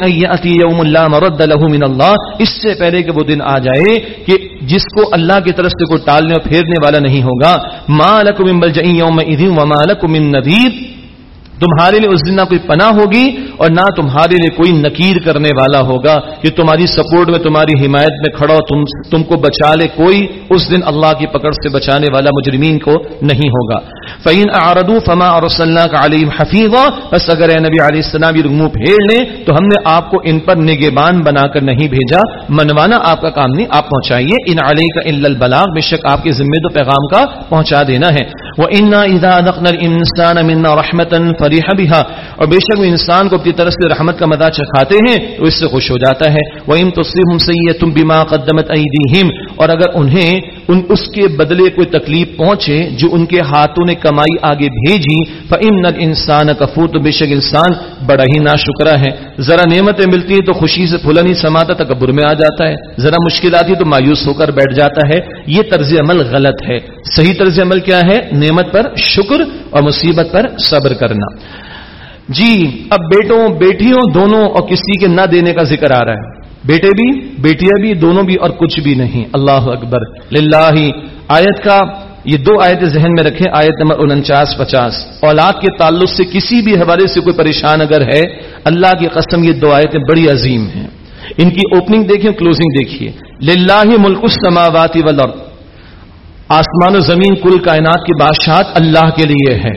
یوم اللہ مرد له من اللہ۔ اس سے پہلے کہ وہ دن آ جائے کہ جس کو اللہ کی طرف سے کوئی ٹالنے اور پھیرنے والا نہیں ہوگا۔ مالک من بلجئ یوم اذن ومالک من نذیر تمہارے لیے اس دن نہ کوئی پناہ ہوگی اور نہ تمہارے لیے کوئی نکیر کرنے والا ہوگا۔ کہ تمہاری سپورٹ میں، تمہاری حمایت میں کھڑا ہو، تم تم کو بچا لے۔ کوئی اس دن اللہ کی پکڑ سے بچانے والا مجرمین کو نہیں ہوگا۔ فعین اردو فما اور علیم حفیظ بس اگر نبی علیہ السلام یہ منہ پھیڑ لیں، تو ہم نے آپ کو ان پر نگبان بنا کر نہیں بھیجا۔ منوانا آپ کا کام نہیں، آپ پہنچائیے۔ ان علی کا البلاغ، بے شک آپ کے ذمے تو پیغام کا پہنچا دینا ہے۔ وہ انا ادا انسان رحمتن فریح بها اور بے شک وہ انسان کو اپنی طرف سے رحمت کا مزہ چکھاتے ہیں تو اس سے خوش ہو جاتا ہے۔ وہ ام تصیم تم بیما قدمت اور اگر انہیں ان اس کے بدلے کوئی تکلیف پہنچے جو ان کے ہاتھوں نے کمائی آگے بھیجی، فَإِنَّ الْإِنسَانَ کفور تو بے شک انسان، بڑا ہی نا شکرا ہے۔ ذرا نعمتیں ملتی ہیں تو خوشی سے پھولا نہیں سماتا تکبر میں آ جاتا ہے۔ ذرا مشکل آتی تو مایوس ہو کر بیٹھ جاتا ہے۔ یہ طرز عمل غلط ہے۔ صحیح طرز عمل کیا ہے؟ نعمت پر شکر اور مصیبت پر صبر کرنا۔ جی اب بیٹوں، بیٹیوں دونوں اور کسی کے نہ دینے کا ذکر آ رہا ہے۔ بیٹے بھی، بیٹیاں بھی، دونوں بھی اور کچھ بھی نہیں۔ اللہ اکبر۔ للہ۔ آیت کا یہ دو آیت ذہن میں رکھیں۔ آیت نمبر انچاس، پچاس۔ اولاد کے تعلق سے کسی بھی حوالے سے کوئی پریشان اگر ہے، اللہ کی قسم یہ دو آیتیں بڑی عظیم ہیں۔ ان کی اوپننگ دیکھیں کلوزنگ دیکھیے۔ للہ ملک السماواتی والارض۔ آسمان و زمین کل کائنات کی بادشاہت اللہ کے لیے ہے۔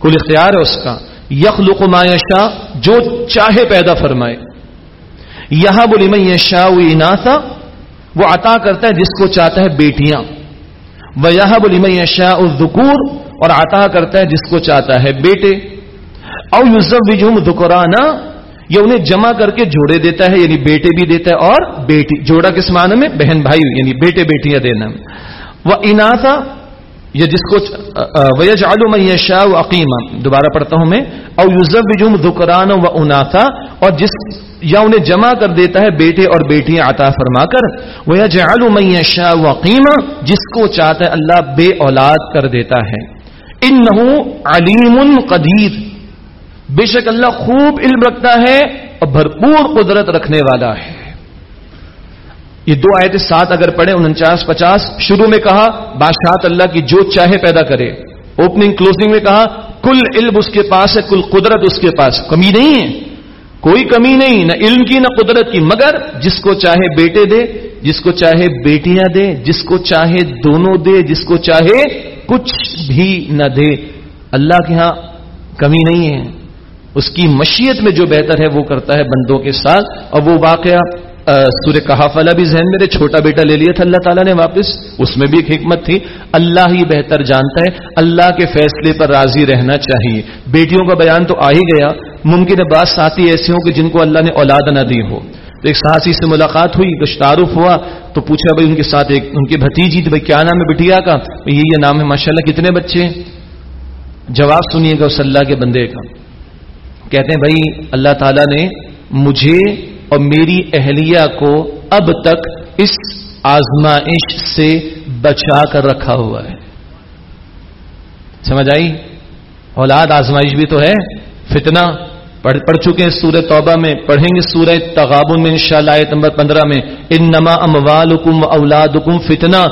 کل اختیار ہے اس کا۔ یخلق ما یشاء۔ جو چاہے پیدا فرمائے۔ یہاں بولی میں یشا اناسا، وہ عطا کرتا ہے جس کو چاہتا ہے بیٹیاں۔ وہ یہاں بولی میں یشا ذکور اور عطا کرتا ہے جس کو چاہتا ہے بیٹے۔ او یوزف وجوم دکرانا یہ انہیں جمع کر کے جوڑے دیتا ہے یعنی بیٹے بھی دیتا ہے اور بیٹی۔ جوڑا کس معنی میں؟ بہن بھائی یعنی بیٹے بیٹیاں دینا۔ وہ اناسا یہ جس کو ویج عالم شاہ عقیم دوبارہ پڑھتا ہوں میں۔ او یوزب جم دکران و اناسا اور جس یا انہیں جمع کر دیتا ہے بیٹے اور بیٹیاں عطا فرما کر۔ وہ عالم شاہ عقیم جس کو چاہتا ہے اللہ بے اولاد کر دیتا ہے۔ ان علیم قدیر بے شک اللہ خوب علم رکھتا ہے اور بھرپور قدرت رکھنے والا ہے۔ یہ دو آیت سات اگر پڑھے انچاس پچاس، شروع میں کہا، بادشاہت اللہ کی جو چاہے پیدا کرے۔ اوپننگ کلوزنگ میں کہا، کل علم اس کے پاس ہے، کل قدرت اس کے پاس کمی نہیں ہے۔ کوئی کمی نہیں، نہ علم کی، نہ قدرت کی، مگر جس کو چاہے بیٹے دے، جس کو چاہے بیٹیاں دے، جس کو چاہے دونوں دے، جس کو چاہے کچھ بھی نہ دے۔ اللہ کے ہاں کمی نہیں ہے۔ اس کی مشیت میں جو بہتر ہے، وہ کرتا ہے بندوں کے ساتھ۔ اور وہ واقعہ سورہ کہاف والا بھی ذہن میرے چھوٹا بیٹا لے لیا تھا، اللہ تعالیٰ نے واپس۔ اس میں بھی ایک حکمت تھی، اللہ ہی بہتر جانتا ہے، اللہ کے فیصلے پر راضی رہنا چاہیے۔ بیٹیوں کا بیان تو آ ہی گیا۔ ممکن ہے بعض ساتھی ایسے ہوں کہ جن کو اللہ نے اولاد نہ دی ہو۔ تو ایک ساتھی سے ملاقات ہوئی، کچھ تعارف ہوا، تو پوچھا، بھائی، ان کے ساتھ ایک، ان کی بھتیجی تھی بھائی، کیا نام ہے بٹیا کا؟ یہ یہ نام ہے ماشاء اللہ کتنے بچے جواب سنیے گا اس اللہ کے بندے کا۔ کہتے ہیں، بھائی، اللہ تعالیٰ نے مجھے اور میری اہلیہ کو اب تک اس آزمائش سے بچا کر رکھا ہوا ہے۔ سمجھ آئی؟ اولاد آزمائش بھی تو ہے۔ فتنہ پڑھ پڑھ چکے ہیں سورہ توبہ میں۔ پڑھیں گے سورہ تغابن میں انشاءاللہ آیت نمبر پندرہ میں۔ ان نما اموالکم اولادکم فتنہ۔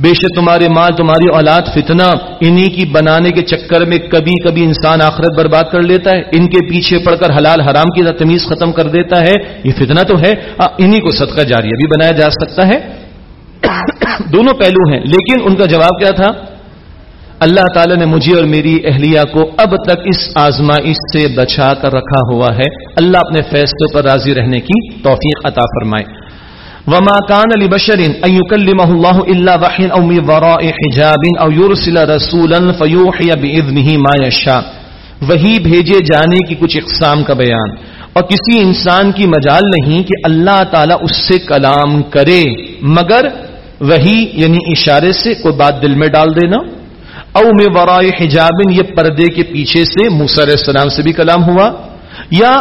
بے شک تمہارے مال، تمہاری اولاد فتنہ، انہی کی بنانے کے چکر میں کبھی کبھی انسان آخرت برباد کر لیتا ہے، ان کے پیچھے پڑ کر حلال حرام کی تمیز ختم کر دیتا ہے، یہ فتنہ تو ہے انہی کو صدقہ جاریہ بھی بنایا جا سکتا ہے۔ دونوں پہلو ہیں، لیکن ان کا جواب کیا تھا؟ اللہ تعالی نے مجھے اور میری اہلیہ کو اب تک اس آزمائش سے بچا کر رکھا ہوا ہے۔ اللہ اپنے فیصلے پر راضی رہنے کی توفیق عطا فرمائے۔ وما كان لبشر ان يكلمه الله الا وحي او من وراء حجاب او يرسل رسولا فيوحي باذنه ما يشاء۔ وہی بھیجے جانے کی کچھ اقسام کا بیان۔ اور کسی انسان کی مجال نہیں کہ اللہ تعالی اس سے کلام کرے، مگر وہی یعنی اشارے سے کوئی بات دل میں ڈال دینا۔ او میں ورائے حجاب، یہ پردے کے پیچھے سے موسی علیہ السلام سے بھی کلام ہوا۔ یا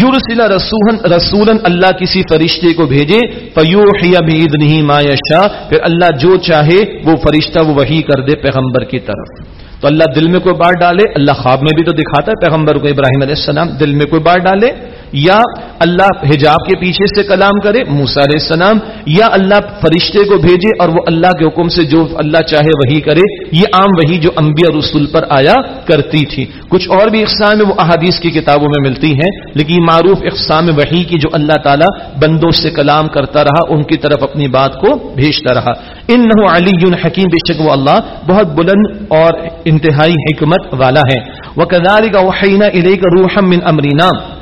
یورسلا رسول رسولن اللہ کسی فرشتے کو بھیجے، فیوحی بید نہیں ما یشا پھر اللہ جو چاہے وہ فرشتہ وہ وہی کر دے پیغمبر کی طرف۔ تو اللہ دل میں کوئی بار ڈالے، اللہ خواب میں بھی تو دکھاتا ہے پیغمبر کو ابراہیم علیہ السلام دل میں کوئی بار ڈالے۔ یا اللہ حجاب کے پیچھے سے کلام کرے موسا علیہ السلام، یا اللہ فرشتے کو بھیجے اور وہ اللہ کے حکم سے جو اللہ چاہے وہی کرے، یہ عام وہی جو انبیاء رسول پر آیا کرتی تھی۔ کچھ اور بھی اقسام وہ احادیث کی کتابوں میں ملتی ہیں، لیکن معروف اقسام وہی کی جو اللہ تعالیٰ بندوں سے کلام کرتا رہا، ان کی طرف اپنی بات کو بھیجتا رہا۔ ان نہ علی حکیم، بے شک وہ اللہ بہت بلند اور انتہائی حکمت والا ہے۔ وہ کداری کا وحینہ علیہ کا روحم من امرینا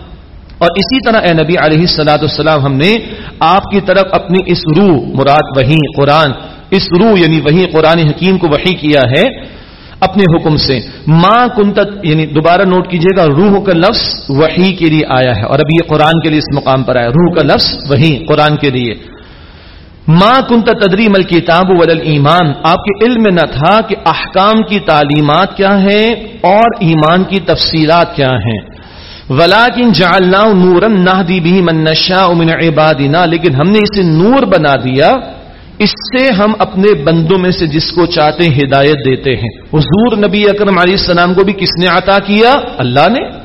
اور اسی طرح اے نبی علیہ السلاۃ السلام ہم نے آپ کی طرف اپنی اس روح، مراد وہی قرآن، اس روح یعنی وہی قرآن حکیم کو وہی کیا ہے اپنے حکم سے۔ ماں کنت یعنی دوبارہ نوٹ کیجیے گا، روح کا لفظ وہی کے لیے آیا ہے اور ابھی یہ قرآن کے لیے اس مقام پر آیا روح کا لفظ وہی قرآن کے لیے۔ ماں کنت تدری مل کتاب ولل ایمان، آپ کے علم میں نہ تھا کہ احکام کی تعلیمات کیا ہیں اور ایمان کی تفصیلات کیا ہیں۔ ولاکن جعلنا نورن نہ دی بھی منشا من عبادنا، لیکن ہم نے اسے نور بنا دیا۔ اس سے ہم اپنے بندوں میں سے جس کو چاہتے ہدایت دیتے ہیں۔ حضور نبی اکرم علیہ السلام کو بھی کس نے عطا کیا؟ اللہ نے۔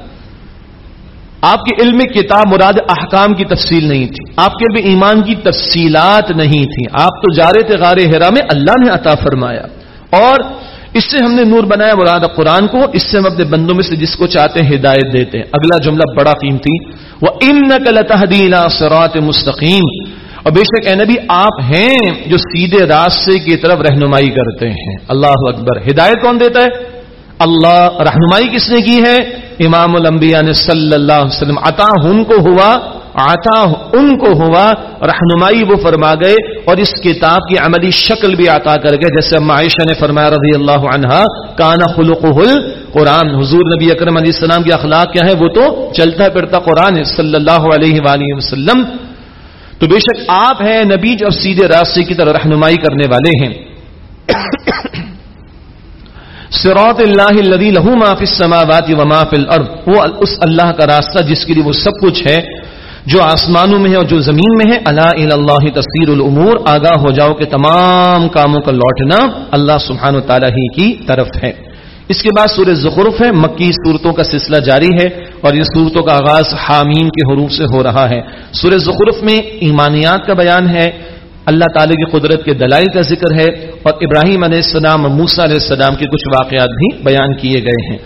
آپ کے علم کتاب مراد احکام کی تفصیل نہیں تھی۔ آپ کے علم ایمان کی تفصیلات نہیں تھی۔ آپ تو جارے تھے غار ہرا میں، اللہ نے عطا فرمایا۔ اور اس سے ہم نے نور بنایا مراد قرآن کو، اس سے ہم اپنے بندوں میں سے جس کو چاہتے ہیں ہدایت دیتے ہیں۔ اگلا جملہ بڑا قیمتی وہ ان نقل سرات مستقیم اور بے شک اے نبی، آپ ہیں جو سیدھے راستے کی طرف رہنمائی کرتے ہیں۔ اللہ اکبر۔ ہدایت کون دیتا ہے؟ اللہ۔ رہنمائی کس نے کی ہے؟ امام الانبیاء نے صلی اللہ علیہ وسلم۔ عطا ہن کو ہوا آتا ان کو ہوا، رہنمائی وہ فرما گئے اور اس کتاب کی عملی شکل بھی عطا کر گئے۔ جیسے معائشہ نے فرمایا رضی اللہ عنہا، کانا خلق قرآن، حضور نبی اکرم علیہ السلام کی اخلاق کیا ہے وہ تو چلتا پھرتا قرآن صلی اللہ علیہ وآلہ وسلم۔ تو بے شک آپ ہیں نبی جو سیدھے راستے کی طرح رہنمائی کرنے والے ہیں۔ سروت اللہ لہو ما فی السماوات و ما فی الارض، وہ اس اللہ کا راستہ جس کے لیے وہ سب کچھ ہے۔ جو آسمانوں میں ہے اور جو زمین میں ہے اللہ اللہ تصویر العمور آگاہ ہو جاؤ کہ تمام کاموں کا لوٹنا اللہ سبحان و تعالیٰ ہی کی طرف ہے۔ اس کے بعد سورہ زخرف ہے، مکی صورتوں کا سلسلہ جاری ہے اور یہ صورتوں کا آغاز حامین کے حروف سے ہو رہا ہے۔ سورہ زخرف میں ایمانیات کا بیان ہے، اللہ تعالی کی قدرت کے دلائل کا ذکر ہے اور ابراہیم علیہ السلام اور موسا علیہ السلام کے کچھ واقعات بھی بیان کیے گئے ہیں۔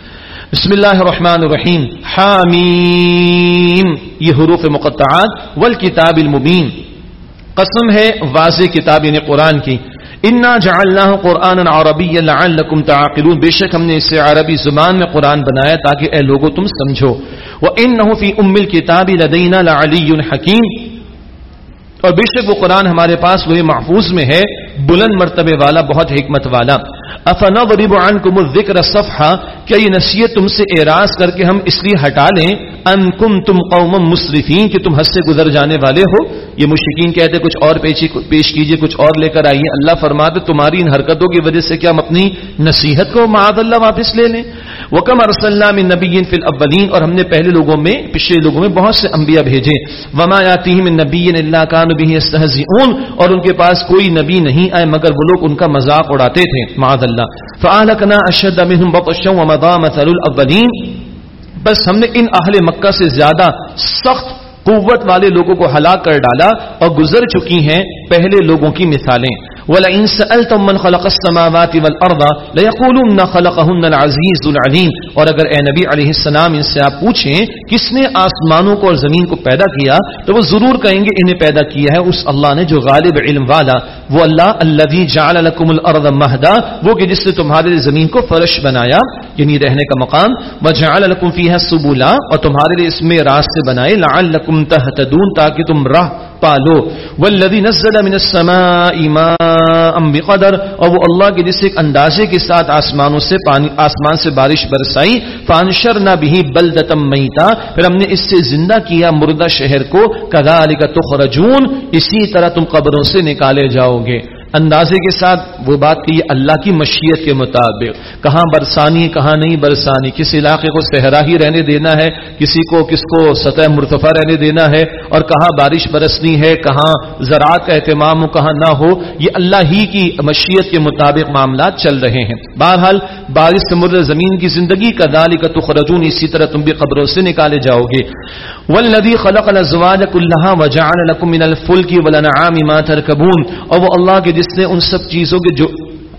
بسم اللہ الرحمن الرحیم. حامیم. یہ حروف مقطعات. والکتاب المبین. قسم ہے واضح کتاب یعنی قرآن کی. انا جعلناه قرآنا عربيا لعلكم تعقلون. بے شک ہم نے اسے عربی زبان میں قرآن بنایا تاکہ اے لوگوں تم سمجھو. وانه في ام الكتاب لدينا لعلي حكيم. اور بے شک وہ قرآن ہمارے پاس وہی محفوظ میں ہے. بلند مرتبے والا، بہت حکمت والا. افنا غریب عنکم الذکر صفحہ کیا یہ نصیحت تم سے اعراض کر کے ہم اس لیے ہٹا لیں؟ ان کم تم قوم مصرفین کہ تم حد سے گزر جانے والے ہو۔ یہ مشکین کہتے کچھ اور پیش کیجیے، کچھ اور لے کر آئیے۔ اللہ فرماتے تمہاری ان حرکتوں کی وجہ سے کیا ہم اپنی نصیحت کو معاذ اللہ واپس لے لیں۔ وہ کم ارسل من نبی فی الاولین اور ہم نے پہلے لوگوں میں، پچھلے لوگوں میں بہت سے انبیاء بھیجے۔ وما یاتیہم نبی اللہ کان به اور ان کے پاس کوئی نبی نہیں آئے، مگر وہ لوگ ان کا مذاق اڑاتے تھے۔ معاذ اللہ۔ فاہلکنا اشد منهم بطشا ومضى مثل الاولین بس ہم نے ان اہل مکہ سے زیادہ سخت قوت والے لوگوں کو ہلاک کر ڈالا اور گزر چکی ہیں پہلے لوگوں کی مثالیں۔ وَلَئِن سَأَلْتُم مَّن خَلَقَ السَّمَاوَاتِ وَالْأَرْضَ لَيَقُولُنَّ خَلَقَهُنَّ الْعَزِيزُ الْعَلِيمُ۔ اور اگر اے نبی علیہ السلام ان سے آپ پوچھیں کس نے آسمانوں کو اور زمین کو پیدا کیا، تو وہ ضرور کہیں گے انہیں پیدا کیا ہے اس اللہ نے جو غالب علم والا۔ وہ اللہ الذي جعل لكم الارض مهدا وہ کہ جس نے تمہارے لیے زمین کو فرش بنایا یعنی رہنے کا مقام۔ وجعل لكم فيها سبلا اور تمہارے لیے اس میں راستے بنائے لعلكم تهتدون تاکہ تم راہ پالو۔ والذی نزل من السماء ماء بقدر؟ اور وہ اللہ کے جس ایک اندازے کے ساتھ آسمانوں سے پانی آسمان سے بارش برسائی، فانشرنا بھی بلدتم میتا پھر ہم نے اس سے زندہ کیا مردہ شہر کو کذالک تخرجون۔ اسی طرح تم قبروں سے نکالے جاؤ گے۔ اندازے کے ساتھ وہ بات کہ یہ اللہ کی مشیت کے مطابق کہاں برسانی، کہاں نہیں برسانی، کس علاقے کو صحرا ہی رہنے دینا ہے، کسی کو کس کو سطح مرتفع رہنے دینا ہے اور کہاں بارش برسنی ہے، کہاں زراعت کا اہتمام ہو، کہاں نہ ہو، یہ اللہ ہی کی مشیت کے مطابق معاملات چل رہے ہیں۔ بہرحال، بارش سے مر زمین کی زندگی کا دالی کا تخرجون اسی طرح تم بھی قبروں سے نکالے جاؤ گے۔ والذی خلق الازواج كلها وجعل لكم من الفلك والانعام ما تركبون اور وہ اللہ کے جس نے ان سب چیزوں کے جو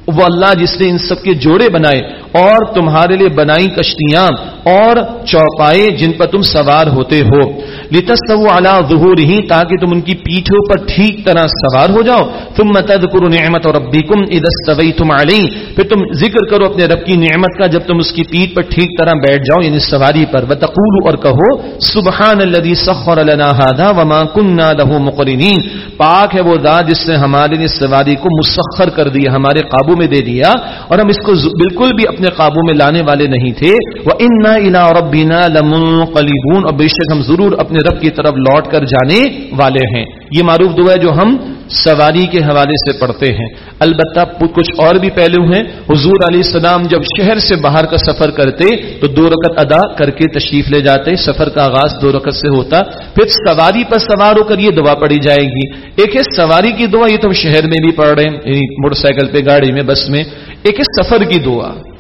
وہ اللہ جس نے ان سب کے جوڑے بنائے اور تمہارے لیے بنائی کشتیاں اور چوپائے جن پر تم سوار ہوتے ہو۔ لتستو علی ظہورہ تاکہ تم ان کی پیٹھوں پر ٹھیک طرح سوار ہو جاؤ۔ ثم تذکروا نعمت ربکم اذا استویتم علی پھر تم ذکر کرو اپنے رب کی نعمت کا، جب تم اس کی پیٹھ پر ٹھیک طرح بیٹھ جاؤ یعنی سواری پر۔ وتقولوا اور کہو، سبحان الذي سخر لنا هذا وما كنا له مقرنین پاک ہے وہ ذات جس نے ہمارے لیے سواری کو مسخر کر دیا ہمارے قابو میں دے دیا۔ اور ہم اس کو بالکل بھی اپنے اپنے قابو میں لانے والے نہیں تھے۔ وہ ان الا ربینا لمن قلیبون اور بے شک ہم ضرور اپنے رب کی طرف لوٹ کر جانے والے ہیں۔ یہ معروف دعا ہے جو ہم سواری کے حوالے سے پڑھتے ہیں۔ البتہ کچھ اور بھی پہلو ہیں۔ حضور علیہ السلام جب شہر سے باہر کا سفر کرتے تو دو رکت ادا کر کے تشریف لے جاتے۔ سفر کا آغاز دو رکت سے ہوتا۔ پھر سواری پر سوار ہو کر یہ دعا پڑھی جائے گی۔ ایک ہے سواری کی دعا، یہ تو شہر میں بھی پڑھ رہے ہیں یعنی موٹر سائیکل پہ، گاڑی میں، بس میں۔ ایک ہے سفر کی دعا۔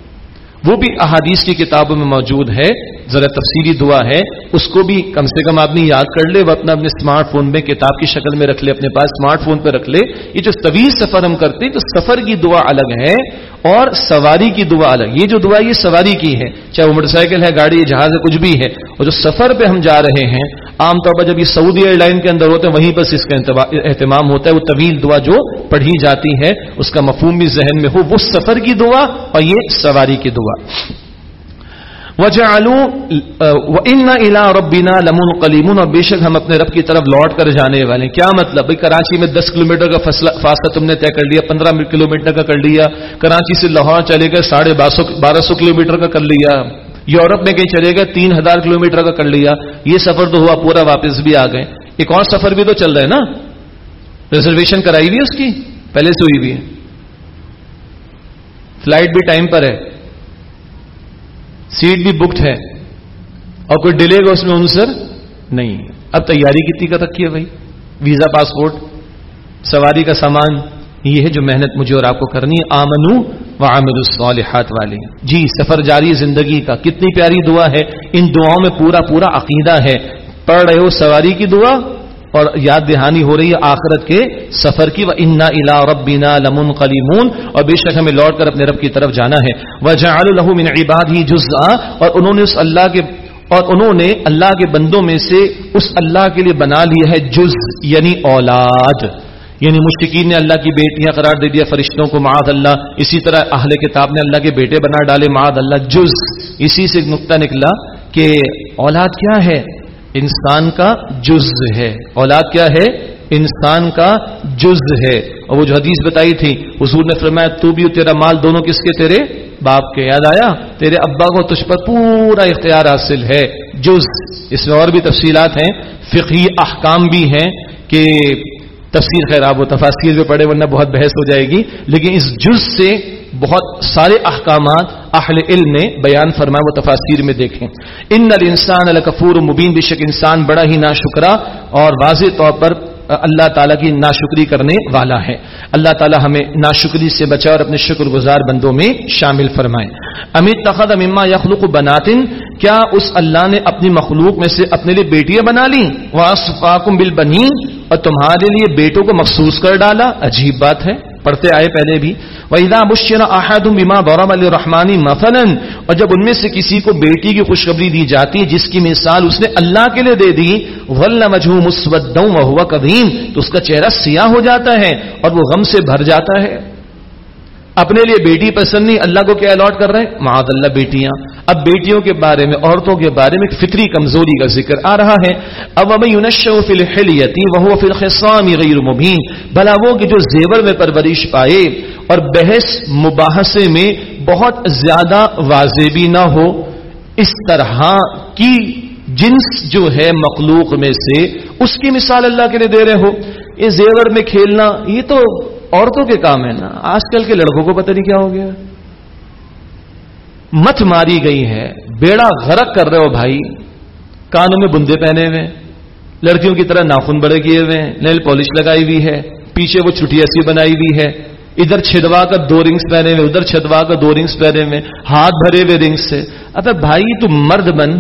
وہ بھی احادیث کی کتابوں میں موجود ہے ذرا تفصیلی دعا ہے، اس کو بھی کم سے کم آدمی یاد کر لے، وہ اپنا اپنے اسمارٹ فون میں کتاب کی شکل میں رکھ لے، اپنے پاس اسمارٹ فون پہ رکھ لے۔ یہ جو طویل سفر ہم کرتے تو سفر کی دعا الگ ہے اور سواری کی دعا الگ۔ یہ جو دعا، یہ سواری کی ہے، چاہے وہ موٹر سائیکل ہے، گاڑی ہے جہاز ہے، کچھ بھی ہے۔ اور جو سفر پہ ہم جا رہے ہیں، عام طور پر جب یہ سعودی ایئر لائن کے اندر ہوتے ہیں، وہیں پر اس کا اہتمام ہوتا ہے، وہ طویل دعا جو پڑھی جاتی ہے، اس کا مفہوم بھی ذہن میں ہو، وہ سفر کی دعا اور یہ سواری کی دعا۔ ربینا لمن قلیمون اور بے شک ہم اپنے رب کی طرف لوٹ کر جانے والے کیا مطلب؟ بھائی، کراچی میں دس کلو میٹر کا فاصلہ تم نے طے کر لیا، پندرہ کلو میٹر کا کر لیا۔ کراچی سے لاہور چلے گئے، ساڑھے بارہ سو کلو میٹر کا کر لیا۔ یورپ میں کہیں چلے گئے، تین ہزار کلو میٹر کا کر لیا۔ یہ سفر تو ہوا، پورا واپس بھی آ گئے۔ ایک اور سفر بھی تو چل رہا ہے نا؟ ریزرویشن کرائی ہوئی اس کی؟ پہلے سے ہوئی بھی ہے۔ فلائٹ بھی ٹائم پر ہے۔ سیٹ بھی بکڈ ہے۔ اور کوئی ڈیلے گا اس میں انسر نہیں۔ اب تیاری کتنی کر رکھی ہے بھائی؟ ویزا پاسپورٹ سواری کا سامان، یہ ہے جو محنت مجھے اور آپ کو کرنی ہے۔ آمنو و عامل الصالحات والے۔ جی سفر جاری، زندگی کا۔ کتنی پیاری دعا ہے۔ ان دعاؤں میں پورا پورا عقیدہ ہے۔ پڑھ رہے ہو، سواری کی دعا اور یاد دہانی ہو رہی ہے آخرت کے سفر کی وہ انا الا ربینا لمن قلیمون اور بے شک ہمیں لوٹ کر اپنے رب کی طرف جانا ہے۔ وہ جان من عباد ہی جز اور انہوں نے اس اللہ کے، اور انہوں نے اللہ کے بندوں میں سے اس اللہ کے لیے بنا لیا ہے جز یعنی اولاد۔ یعنی مشکین نے اللہ کی بیٹیاں قرار دے دیا، فرشتوں کو معاذ اللہ۔ اسی طرح اہل کتاب نے اللہ کے بیٹے بنا ڈالے معاذ اللہ جز۔ اسی سے نقطہ نکلا کہ اولاد کیا ہے؟ انسان کا جز ہے۔ اولاد کیا ہے؟ انسان کا جز ہے۔ اور وہ جو حدیث بتائی تھی، حضور نے فرمایا، تو بھی تیرا مال دونوں کس کے؟ تیرے باپ کے۔ یاد آیا؟ تیرے ابا کو تجھ پر پورا اختیار حاصل ہے۔ جز۔ اس میں اور بھی تفصیلات ہیں۔ فقہی احکام بھی ہیں کہ تفصیل خیر، آپ وہ تفاصیر میں پڑے ورنہ بہت بحث ہو جائے گی۔ لیکن اس جز سے بہت سارے احکامات اہل علم نے بیان فرمایا وہ تفاصیر میں دیکھیں۔ ان الانسان الکفور مبین، بے شک انسان بڑا ہی نا اور واضح طور پر اللہ تعالیٰ کی ناشکری کرنے والا ہے۔ اللہ تعالیٰ ہمیں ناشکری سے بچا اور اپنے شکر گزار بندوں میں شامل فرمائے۔ امت تخت اما یخلق بناتن کیا اس اللہ نے اپنی مخلوق میں سے اپنے لیے بیٹیاں بنا لی واسفاکم بالبنین، اور تمہارے لیے بیٹوں کو مخصوص کر ڈالا؟ عجیب بات ہے۔ پڑھتے آئے پہلے بھی۔ وحیدہ مشن احد بیما غورم علیہ رحمانی مثلاً اور جب ان میں سے کسی کو بیٹی کی خوشخبری دی جاتی ہے جس کی مثال اس نے اللہ کے لیے دے دی ولہ مجھو مسودوں ہوا قدیم تو اس کا چہرہ سیاہ ہو جاتا ہے اور وہ غم سے بھر جاتا ہے۔ اپنے لیے بیٹی پسند نہیں، اللہ کو کیا الاٹ کر رہے ہیں؟ معاد اللہ بیٹیاں۔ اب بیٹیوں کے بارے میں، عورتوں کے بارے میں فطری کمزوری کا ذکر آ رہا ہے۔ اب اب فلحلیتی وہ فلخصام غیر مبین بھلا وہ کہ جو زیور میں پرورش پائے اور بحث مباحثے میں بہت زیادہ واضح بھی نہ ہو، اس طرح کی جنس جو ہے مخلوق میں سے، اس کی مثال اللہ کے لیے دے رہے ہو۔ یہ زیور میں کھیلنا، یہ تو عورتوں کے کام ہے نا۔ آج کل کے لڑکوں کو پتہ نہیں کیا ہو گیا۔ مت ماری گئی ہے، بیڑا غرق کر رہے ہو بھائی۔ کانوں میں بندے پہنے ہوئے لڑکیوں کی طرح ناخن بڑے کیے ہوئے نیل پالش لگائی ہوئی ہے۔ پیچھے وہ چھٹی ایسی بنائی ہوئی ہے۔ ادھر چھدوا کر دو رنگس پہنے ہوئے، ادھر چھدوا کر دو رنگس پہنے ہوئے۔ ہاتھ بھرے ہوئے رنگس سے۔ اب بھائی، تو مرد بن۔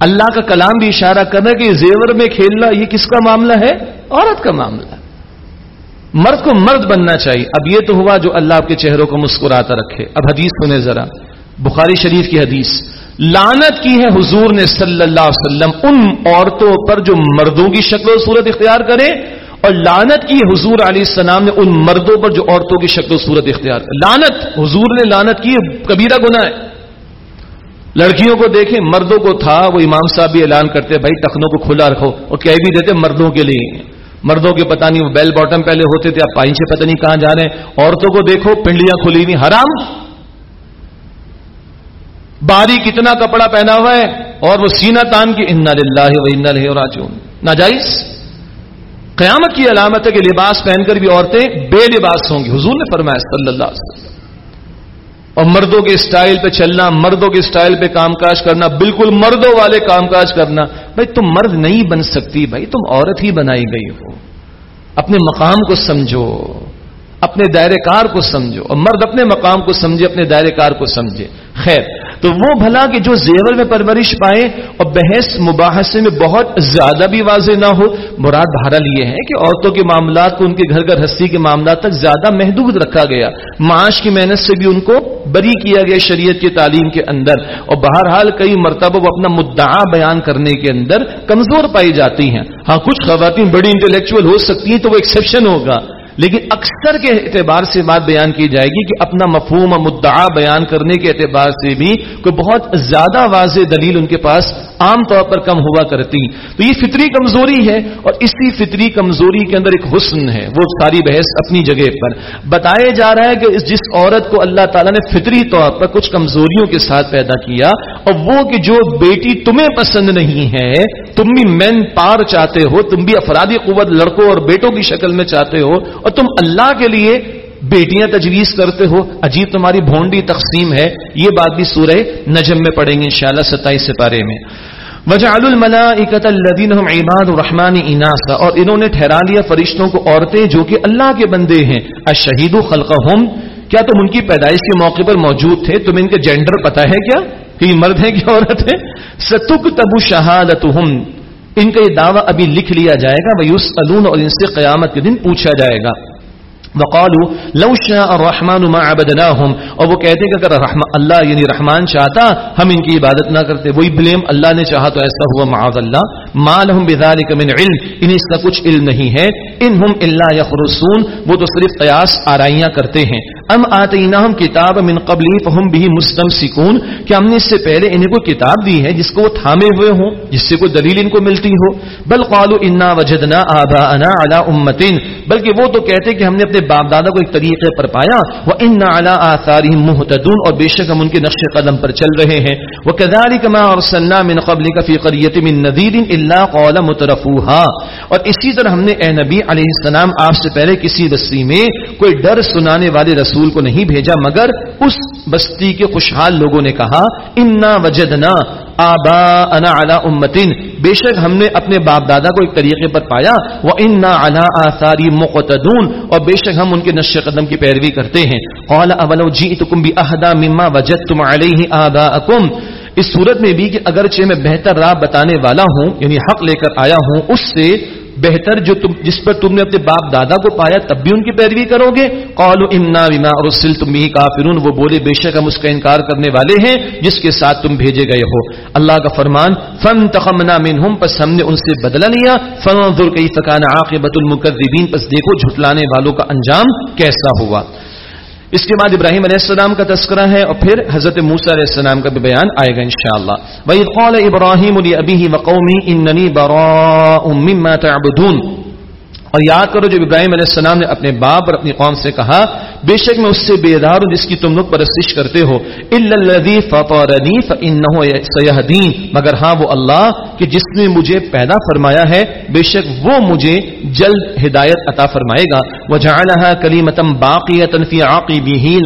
اللہ کا کلام بھی اشارہ کرنا کہ زیور میں کھیلنا، یہ کس کا معاملہ ہے؟ عورت کا معاملہ۔ مرد کو مرد بننا چاہیے۔ اب یہ تو ہوا جو اللہ آپ کے چہروں کو مسکراتا رکھے۔ اب حدیث سنیں ذرا۔ بخاری شریف کی حدیث۔ لانت کی ہے حضور نے صلی اللہ علیہ وسلم ان عورتوں پر جو مردوں کی شکل و صورت اختیار کرے۔ اور لانت کی حضور علیہ السلام نے ان مردوں پر جو عورتوں کی شکل و صورت اختیار لانت حضور نے لانت کی کبیرہ گناہ ہے۔ لڑکیوں کو دیکھیں، مردوں کو تھا، وہ امام صاحب بھی اعلان کرتے بھائی ٹخنوں کو کھلا رکھو اور کہہ بھی دیتے، مردوں کے لیے۔ مردوں کے پتہ نہیں وہ بیل باٹم پہلے ہوتے تھے، اب پائن سے پتہ نہیں کہاں جا رہے ہیں۔ عورتوں کو دیکھو، پنڈلیاں کھلی ہوئی حرام۔ باری کتنا کپڑا پہنا ہوا ہے اور وہ سینا تان کی ان اور ناجائز۔ قیامت کی علامت ہے کہ لباس پہن کر بھی عورتیں بے لباس ہوں گی۔ حضور نے فرمایا صلی اللہ علیہ وسلم۔ اور مردوں کے اسٹائل پہ چلنا، مردوں کے اسٹائل پہ کام کاج کرنا، بالکل مردوں والے کام کاج کرنا۔ بھائی، تم مرد نہیں بن سکتی، بھائی، تم عورت ہی بنائی گئی ہو۔ اپنے مقام کو سمجھو، اپنے دائرے کار کو سمجھو۔ اور مرد اپنے مقام کو سمجھے، اپنے دائرے کار کو سمجھے۔ خیر تو وہ بھلا کہ جو زیور میں پرورش پائے اور بحث مباحثے میں بہت زیادہ بھی واضح نہ ہو، مراد بہرحال یہ ہے کہ عورتوں کے معاملات کو ان کے گھر گھر ہستی کے معاملات تک زیادہ محدود رکھا گیا۔ معاش کی محنت سے بھی ان کو بری کیا گیا شریعت کی تعلیم کے اندر۔ اور بہرحال کئی مرتبہ وہ اپنا مدعا بیان کرنے کے اندر کمزور پائی جاتی ہیں۔ ہاں کچھ خواتین بڑی انٹلیکچوئل ہو سکتی ہیں تو وہ ایکسیپشن ہوگا۔ لیکن اکثر کے اعتبار سے بات بیان کی جائے گی کہ اپنا مفہوم مدعا بیان کرنے کے اعتبار سے بھی کوئی بہت زیادہ واضح دلیل ان کے پاس عام طور پر کم ہوا کرتی۔ تو یہ فطری کمزوری ہے اور اسی فطری کمزوری کے اندر ایک حسن ہے، وہ ساری بحث اپنی جگہ پر۔ بتایا جا رہا ہے کہ جس عورت کو اللہ تعالیٰ نے فطری طور پر کچھ کمزوریوں کے ساتھ پیدا کیا اور وہ کہ جو بیٹی تمہیں پسند نہیں ہے، تم بھی مین پار چاہتے ہو، تم بھی افرادی قوت لڑکوں اور بیٹوں کی شکل میں چاہتے ہو اور تم اللہ کے لیے بیٹیاں تجویز کرتے ہو۔ عجیب تمہاری بھونڈی تقسیم ہے۔ یہ بات بھی سورہ نجم میں پڑھیں گے انشاءاللہ ستائیس سپارے میں۔ وجعل الملائکۃ الذین هم عباد الرحمن اناسا اور انہوں نے ٹھہرا لیا فرشتوں کو عورتیں جو کہ اللہ کے بندے ہیں۔ الشہید خلقہم کیا تم ان کی پیدائش کے موقع پر موجود تھے؟ تم ان کے جینڈر پتہ ہے کیا؟ کہ یہ مرد ہیں کہ عورت ہیں؟ ستکتب شہادتہم ان کا یہ دعویٰ ابھی لکھ لیا جائے گا وہ یوس اور ان سے قیامت کے دن پوچھا جائے گا۔ وقالو لو شاء الرحمن ما عبدناهم، اور وہ کہتے ہیں کہ اگر رحم اللہ یعنی رحمان چاہتا، ہم ان کی عبادت نہ کرتے۔ وہی بلیم اللہ نے چاہا تو ایسا ہوا، معاذ اللہ۔ ما لهم بذلك من علم انہیں اس کا کچھ علم نہیں ہے انہم الا يخرسون وہ تو صرف قیاس آرائیاں کرتے ہیں ام آتیناہم کتاب من قبل فهم به مستمسکون کہ ہم نے اس سے پہلے انہیں کوئی کتاب دی ہے جس کو وہ تھامے ہوئے ہوں جس سے کوئی دلیل ان کو ملتی ہو بل قالوا انا وجدنا آباءنا على امتين بلکہ وہ تو کہتے کہ ہم نے اپنے باپ دادا کو ایک طریقے پر پایا وہ ان اعلیٰ آثاری محتدون اور بے شک ہم ان کے نقش قدم پر چل رہے ہیں وہ کداری کما اور سنا من قبل کفی قریت من ندیر اللہ قول مترفوہا۔ اور اسی طرح ہم نے اے نبی علیہ السلام آپ سے پہلے کسی بستی میں کوئی ڈر سنانے والے رسول کو نہیں بھیجا، مگر اس بستی کے خوشحال لوگوں نے کہا، انا وجدنا آبا انا اعلی امتن بے شک ہم نے اپنے باپ دادا کو ایک طریقے پر پایا وہ ان نہ اعلیٰ آثاری مقتدون۔ اور بے شک ہم ان کے نش قدم کی پیروی کرتے ہیں۔ قال اولو جئتکم باہدا مما وجدتم علیہ آباءکم اس صورت میں بھی کہ اگرچہ میں بہتر راہ بتانے والا ہوں یعنی حق لے کر آیا ہوں، اس سے بہتر جو تم، جس پر تم نے اپنے باپ دادا کو پایا، تب بھی ان کی پیروی کرو گے۔ قالوا انا بما ارسلتم به کافرون وہ بولے، بے شک ہم اس کا انکار کرنے والے ہیں، جس کے ساتھ تم بھیجے گئے ہو۔ اللہ کا فرمان فانتقمنا منهم پس ہم نے ان سے بدلہ لیا۔ فانظر کیف كان عاقبۃ المكذبین پس دیکھو جھٹلانے والوں کا انجام کیسا ہوا۔ اس کے بعد ابراہیم علیہ السلام کا تذکرہ ہے اور پھر حضرت موسا علیہ السلام کا بھی بیان آئے گا انشاءاللہ۔ وَإِذْ قَالَ إِبْرَاهِيمُ لِأَبِيهِ وَقَوْمِهِ إِنَّنِي بَرَاءٌ مِّمَّا تَعْبُدُونَ۔ اور یاد کرو جب ابراہیم علیہ السلام نے اپنے باپ اور اپنی قوم سے کہا، بے شک میں اس سے بیدار ہوں جس کی تم لوگ پرستش کرتے ہو۔ سیاحدین مگر ہاں وہ اللہ کہ جس نے مجھے پیدا فرمایا ہے، بے شک وہ مجھے جلد ہدایت عطا فرمائے گا۔ وہ جہاں کلیمتم باقی تنفی عاقبی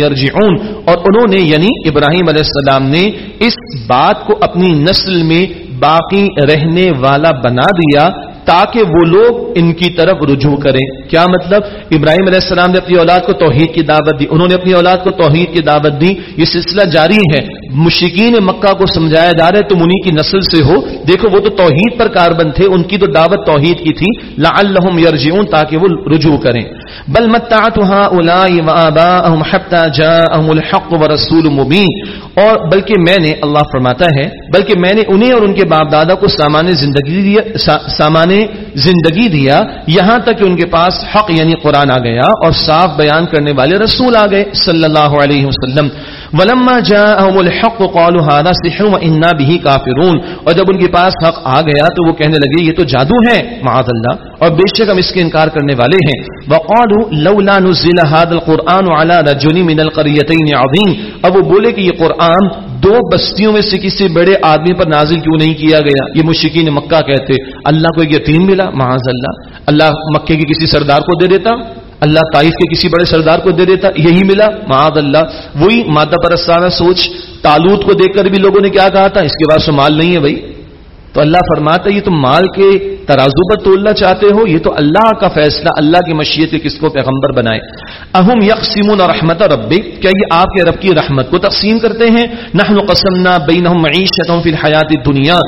یرجعون اور انہوں نے یعنی ابراہیم علیہ السلام نے، اس بات کو اپنی نسل میں باقی رہنے والا بنا دیا۔ تاکہ وہ لوگ ان کی طرف رجوع کریں۔ کیا مطلب؟ ابراہیم علیہ السلام نے اپنی اولاد کو توحید کی دعوت دی۔ انہوں نے اپنی اولاد کو توحید کی دعوت دی۔ یہ سلسلہ جاری ہے۔ مشکین مکہ کو سمجھایا جا رہا ہے۔ تم انہیں کی نسل سے ہو۔ دیکھو، وہ تو توحید پر کاربند تھے۔ ان کی تو دعوت توحید کی تھی۔ لعلہم یرجعون، تاکہ وہ رجوع کریں۔ بل متعت هؤلاء وآباءهم حتى جاءهم الحق ورسول اور بلکہ میں نے، اللہ فرماتا ہے، بلکہ میں نے انہیں اور ان کے باپ دادا کو سامان زندگی دیا سامان نے زندگی دیا، یہاں تک کہ ان کے پاس حق یعنی قرآن آ گیا اور صاف بیان کرنے والے رسول آ گئے صلی اللہ علیہ وسلم۔ ولما جاءهم الحق قالوا هذا سحر وانا به كافرون۔ اور جب ان کے پاس حق آ گیا تو وہ کہنے لگے، یہ تو جادو ہے معاذ اللہ۔ اور بے شک ہم اس کے انکار کرنے والے ہیں۔ وقالوا لولا نزل هذا القران على رجل من القريتين عظيم۔ اب وہ بولے کہ یہ قرآن دو بستیوں میں سے کسی بڑے آدمی پر نازل کیوں نہیں کیا گیا؟ یہ مشکین مکہ کہتے، اللہ کو ایک یتیم ملا، معاذ اللہ اللہ مکے کے کسی سردار کو دے دیتا، اللہ طائف کے کسی بڑے سردار کو دے دیتا، یہی ملا، معاذ اللہ۔ وہی مادہ پرستانہ سوچ، تالوت کو دیکھ کر بھی لوگوں نے کیا کہا تھا، اس کے بعد سمال مال نہیں ہے بھائی۔ تو اللہ فرماتا یہ تم مال کے ترازو پر تولنا چاہتے ہو، یہ تو اللہ کا فیصلہ، اللہ کی مشیت کے کس کو پیغمبر بنائے۔ اہم یکسیم رحمت رب کیا یہ آپ کے رب کی رحمت کو تقسیم کرتے ہیں؟ نحن قسمنا بینہم معیشتهم فی الحیات دنیا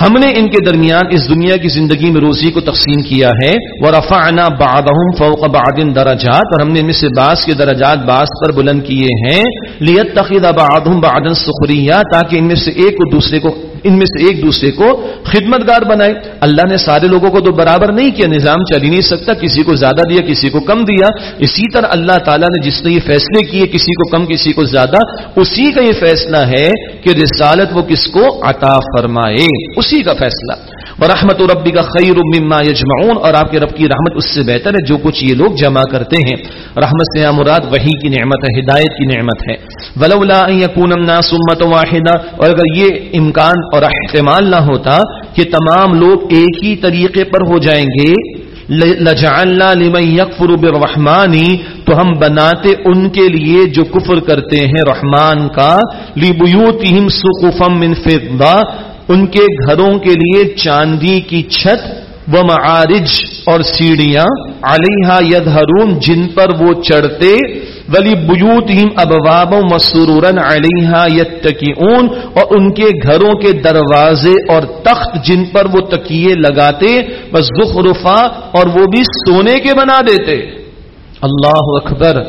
ہم نے ان کے درمیان اس دنیا کی زندگی میں روزی کو تقسیم کیا ہے۔ وہ رفانا بادم فوق بادن درجات، اور ہم نے ان میں سے باس کے درجات باس پر بلند کیے ہیں۔ لیت تقید بادم بادن سخریہ، تاکہ ان میں سے ایک کو دوسرے کو ان میں سے ایک دوسرے کو خدمت گار بنائے۔ اللہ نے سارے لوگوں کو تو برابر نہیں کیا، نظام چل ہی نہیں سکتا، کسی کو زیادہ دیا، کسی کو کم دیا۔ اسی طرح اللہ تعالیٰ نے جس نے یہ فیصلے کیے، کسی کو کم، کسی کو زیادہ، اسی کا یہ فیصلہ ہے کہ رسالت وہ کس کو عطا فرمائے۔ اسی کا فیصلہ۔ رحمت و ربی کا خیر مما یجمعون، اور آپ کے رب کی رحمت اس سے بہتر ہے جو کچھ یہ لوگ جمع کرتے ہیں۔ رحمت سے ہاں مراد وہی کی نعمت ہے، ہدایت کی نعمت ہے۔ ولولا ان الناس امه واحده اور اگر یہ امکان اور احتمال نہ ہوتا کہ تمام لوگ ایک ہی طریقے پر ہو جائیں گے لجعلنا لمن يكفر بالرحمن، تو ہم بناتے ان کے لیے جو کفر کرتے ہیں، رحمان کا لبیوتهم سقفا من فضه ان کے گھروں کے لیے چاندی کی چھت و معارج اور سیڑھیاں علیہ ید جن پر وہ چڑھتے، ولی بوت ابواب مسرورن علیہ یتقیون اور ان کے گھروں کے دروازے اور تخت جن پر وہ تکیے لگاتے، بس زخرفا اور وہ بھی سونے کے بنا دیتے۔ اللہ اکبر،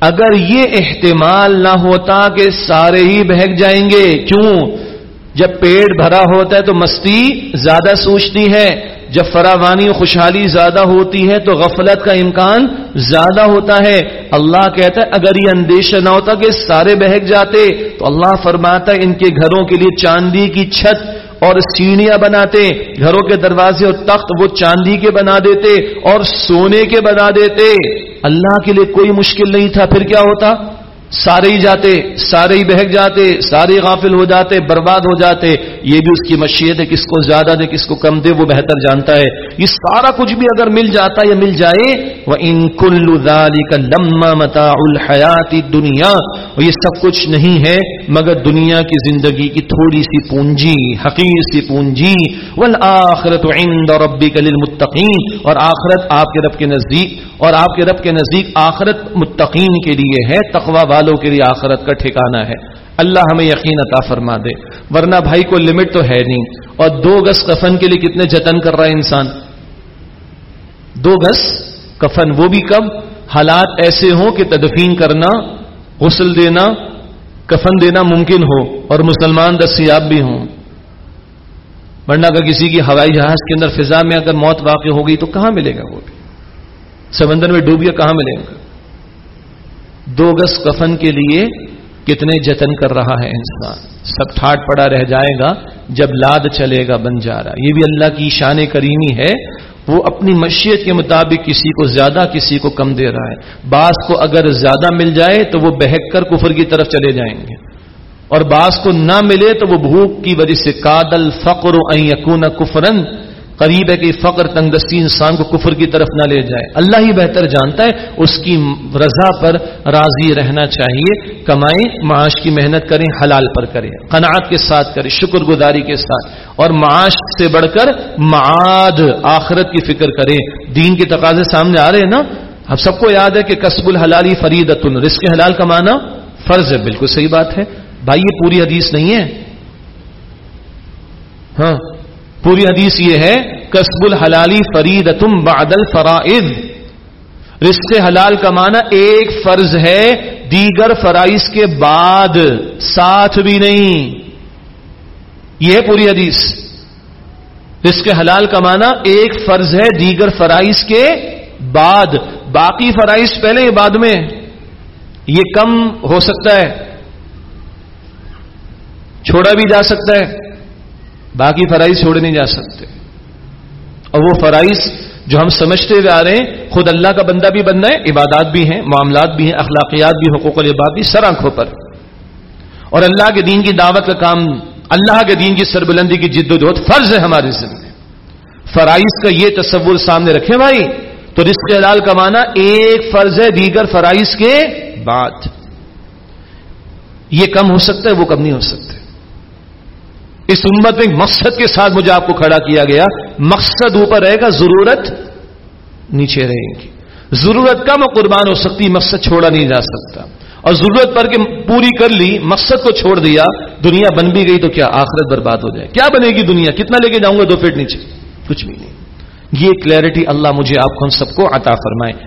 اگر یہ احتمال نہ ہوتا کہ سارے ہی بہک جائیں گے، کیوں؟ جب پیٹ بھرا ہوتا ہے تو مستی زیادہ سوچتی ہے، جب فراوانی خوشحالی زیادہ ہوتی ہے تو غفلت کا امکان زیادہ ہوتا ہے۔ اللہ کہتا ہے، اگر یہ اندیشہ نہ ہوتا کہ سارے بہک جاتے، تو اللہ فرماتا ہے، ان کے گھروں کے لیے چاندی کی چھت اور سیڑھیاں بناتے، گھروں کے دروازے اور تخت وہ چاندی کے بنا دیتے اور سونے کے بنا دیتے۔ اللہ کے لیے کوئی مشکل نہیں تھا، پھر کیا ہوتا؟ سارے ہی جاتے، سارے ہی بہک جاتے، سارے غافل ہو جاتے، برباد ہو جاتے، یہ بھی اس کی مشیت ہے کس کو زیادہ دے، کس کو کم دے، وہ بہتر جانتا ہے۔ یہ سارا کچھ بھی اگر مل جاتا یا مل جائے وہ ان کل کا لما متا الحیاتی دنیا یہ سب کچھ نہیں ہے، مگر دنیا کی زندگی کی تھوڑی سی پونجی، حقیر سی پونجی۔ والآخرت عند ربک للمتقین اور آخرت آپ کے رب کے نزدیک، اور آپ کے رب کے نزدیک آخرت متقین کے لیے ہے تقوا والوں کے لیے آخرت کا ٹھکانہ ہے۔ اللہ ہمیں یقین عطا فرما دے۔ ورنہ بھائی کو لمٹ تو ہے نہیں۔ اور دو گز کفن کے لیے کتنے جتن کر رہا ہے انسان؟ دو گز کفن، وہ بھی کب حالات ایسے ہوں کہ تدفین کرنا، غسل دینا، کفن دینا ممکن ہو اور مسلمان دستیاب بھی ہوں۔ ورنہ اگر کسی کی ہوائی جہاز کے اندر فضا میں اگر موت واقع ہو گئی تو کہاں ملے گا وہ بھی؟ سمندر میں ڈوب گیا کہاں ملے گا؟ دو گز کفن کے لیے کتنے جتن کر رہا ہے انسان۔ سب ٹھاٹ پڑا رہ جائے گا، جب لاد چلے گا، بن جا رہا۔ یہ بھی اللہ کی شان کریمی ہے۔ وہ اپنی مشیت کے مطابق کسی کو زیادہ، کسی کو کم دے رہا ہے۔ بعض کو اگر زیادہ مل جائے تو وہ بہک کر کفر کی طرف چلے جائیں گے۔ اور بعض کو نہ ملے تو وہ بھوک کی وجہ سے، کادل فقر یقون کفرن قریب ہے کہ فقر تنگ دستی انسان کو کفر کی طرف نہ لے جائے۔ اللہ ہی بہتر جانتا ہے، اس کی رضا پر راضی رہنا چاہیے۔ کمائیں، معاش کی محنت کریں، حلال پر کریں۔ قناعت کے ساتھ کریں، شکر گزاری کے ساتھ۔ اور معاش سے بڑھ کر معاد، آخرت کی فکر کریں۔ دین کے تقاضے سامنے آ رہے ہیں نا؟ اب سب کو یاد ہے کہ قصب الحلالی فرید رزق حلال کمانا فرض ہے۔ بالکل صحیح بات ہے۔ بھائی، یہ پوری حدیث نہیں ہے۔ ہاں۔ پوری حدیث یہ ہے، کسب الحلالی فرید تم بادل فرائض رزق حلال کمانا ایک فرض ہے، دیگر فرائض کے بعد، ساتھ بھی نہیں۔ یہ ہے پوری حدیث۔ رزق حلال کمانا ایک فرض ہے، دیگر فرائض کے بعد۔ باقی فرائض پہلے یہ بعد میں؟ یہ کم ہو سکتا ہے، چھوڑا بھی جا سکتا ہے۔ باقی فرائض چھوڑے نہیں جا سکتے۔ اور وہ فرائض جو ہم سمجھتے ہوئے آ رہے ہیں، خود اللہ کا بندہ بھی بننا ہے، عبادات بھی ہیں، معاملات بھی ہیں، اخلاقیات بھی، حقوق العباد بھی، سر آنکھوں پر۔ اور اللہ کے دین کی دعوت کا کام، اللہ کے دین کی سربلندی کی جد و جہد فرض ہے ہمارے ذمہ فرائض کا یہ تصور سامنے رکھے بھائی، تو رزق حلال کمانا ایک فرض ہے، دیگر فرائض کے بعد۔ یہ کم ہو سکتا ہے، وہ کم نہیں ہو سکتے اس امت میں مقصد کے ساتھ مجھے آپ کو کھڑا کیا گیا۔ مقصد اوپر رہے گا، ضرورت نیچے رہے گی۔ ضرورت کم اور قربان ہو سکتی، مقصد چھوڑا نہیں جا سکتا۔ اور ضرورت پر کے پوری کر لی، مقصد کو چھوڑ دیا، دنیا بن بھی گئی تو کیا آخرت برباد ہو جائے؟ کیا بنے گی دنیا؟ کتنا لے کے جاؤں گا دو فٹ نیچے؟ کچھ بھی نہیں۔ یہ کلیئرٹی اللہ مجھے آپ کو، ہم سب کو عطا فرمائے۔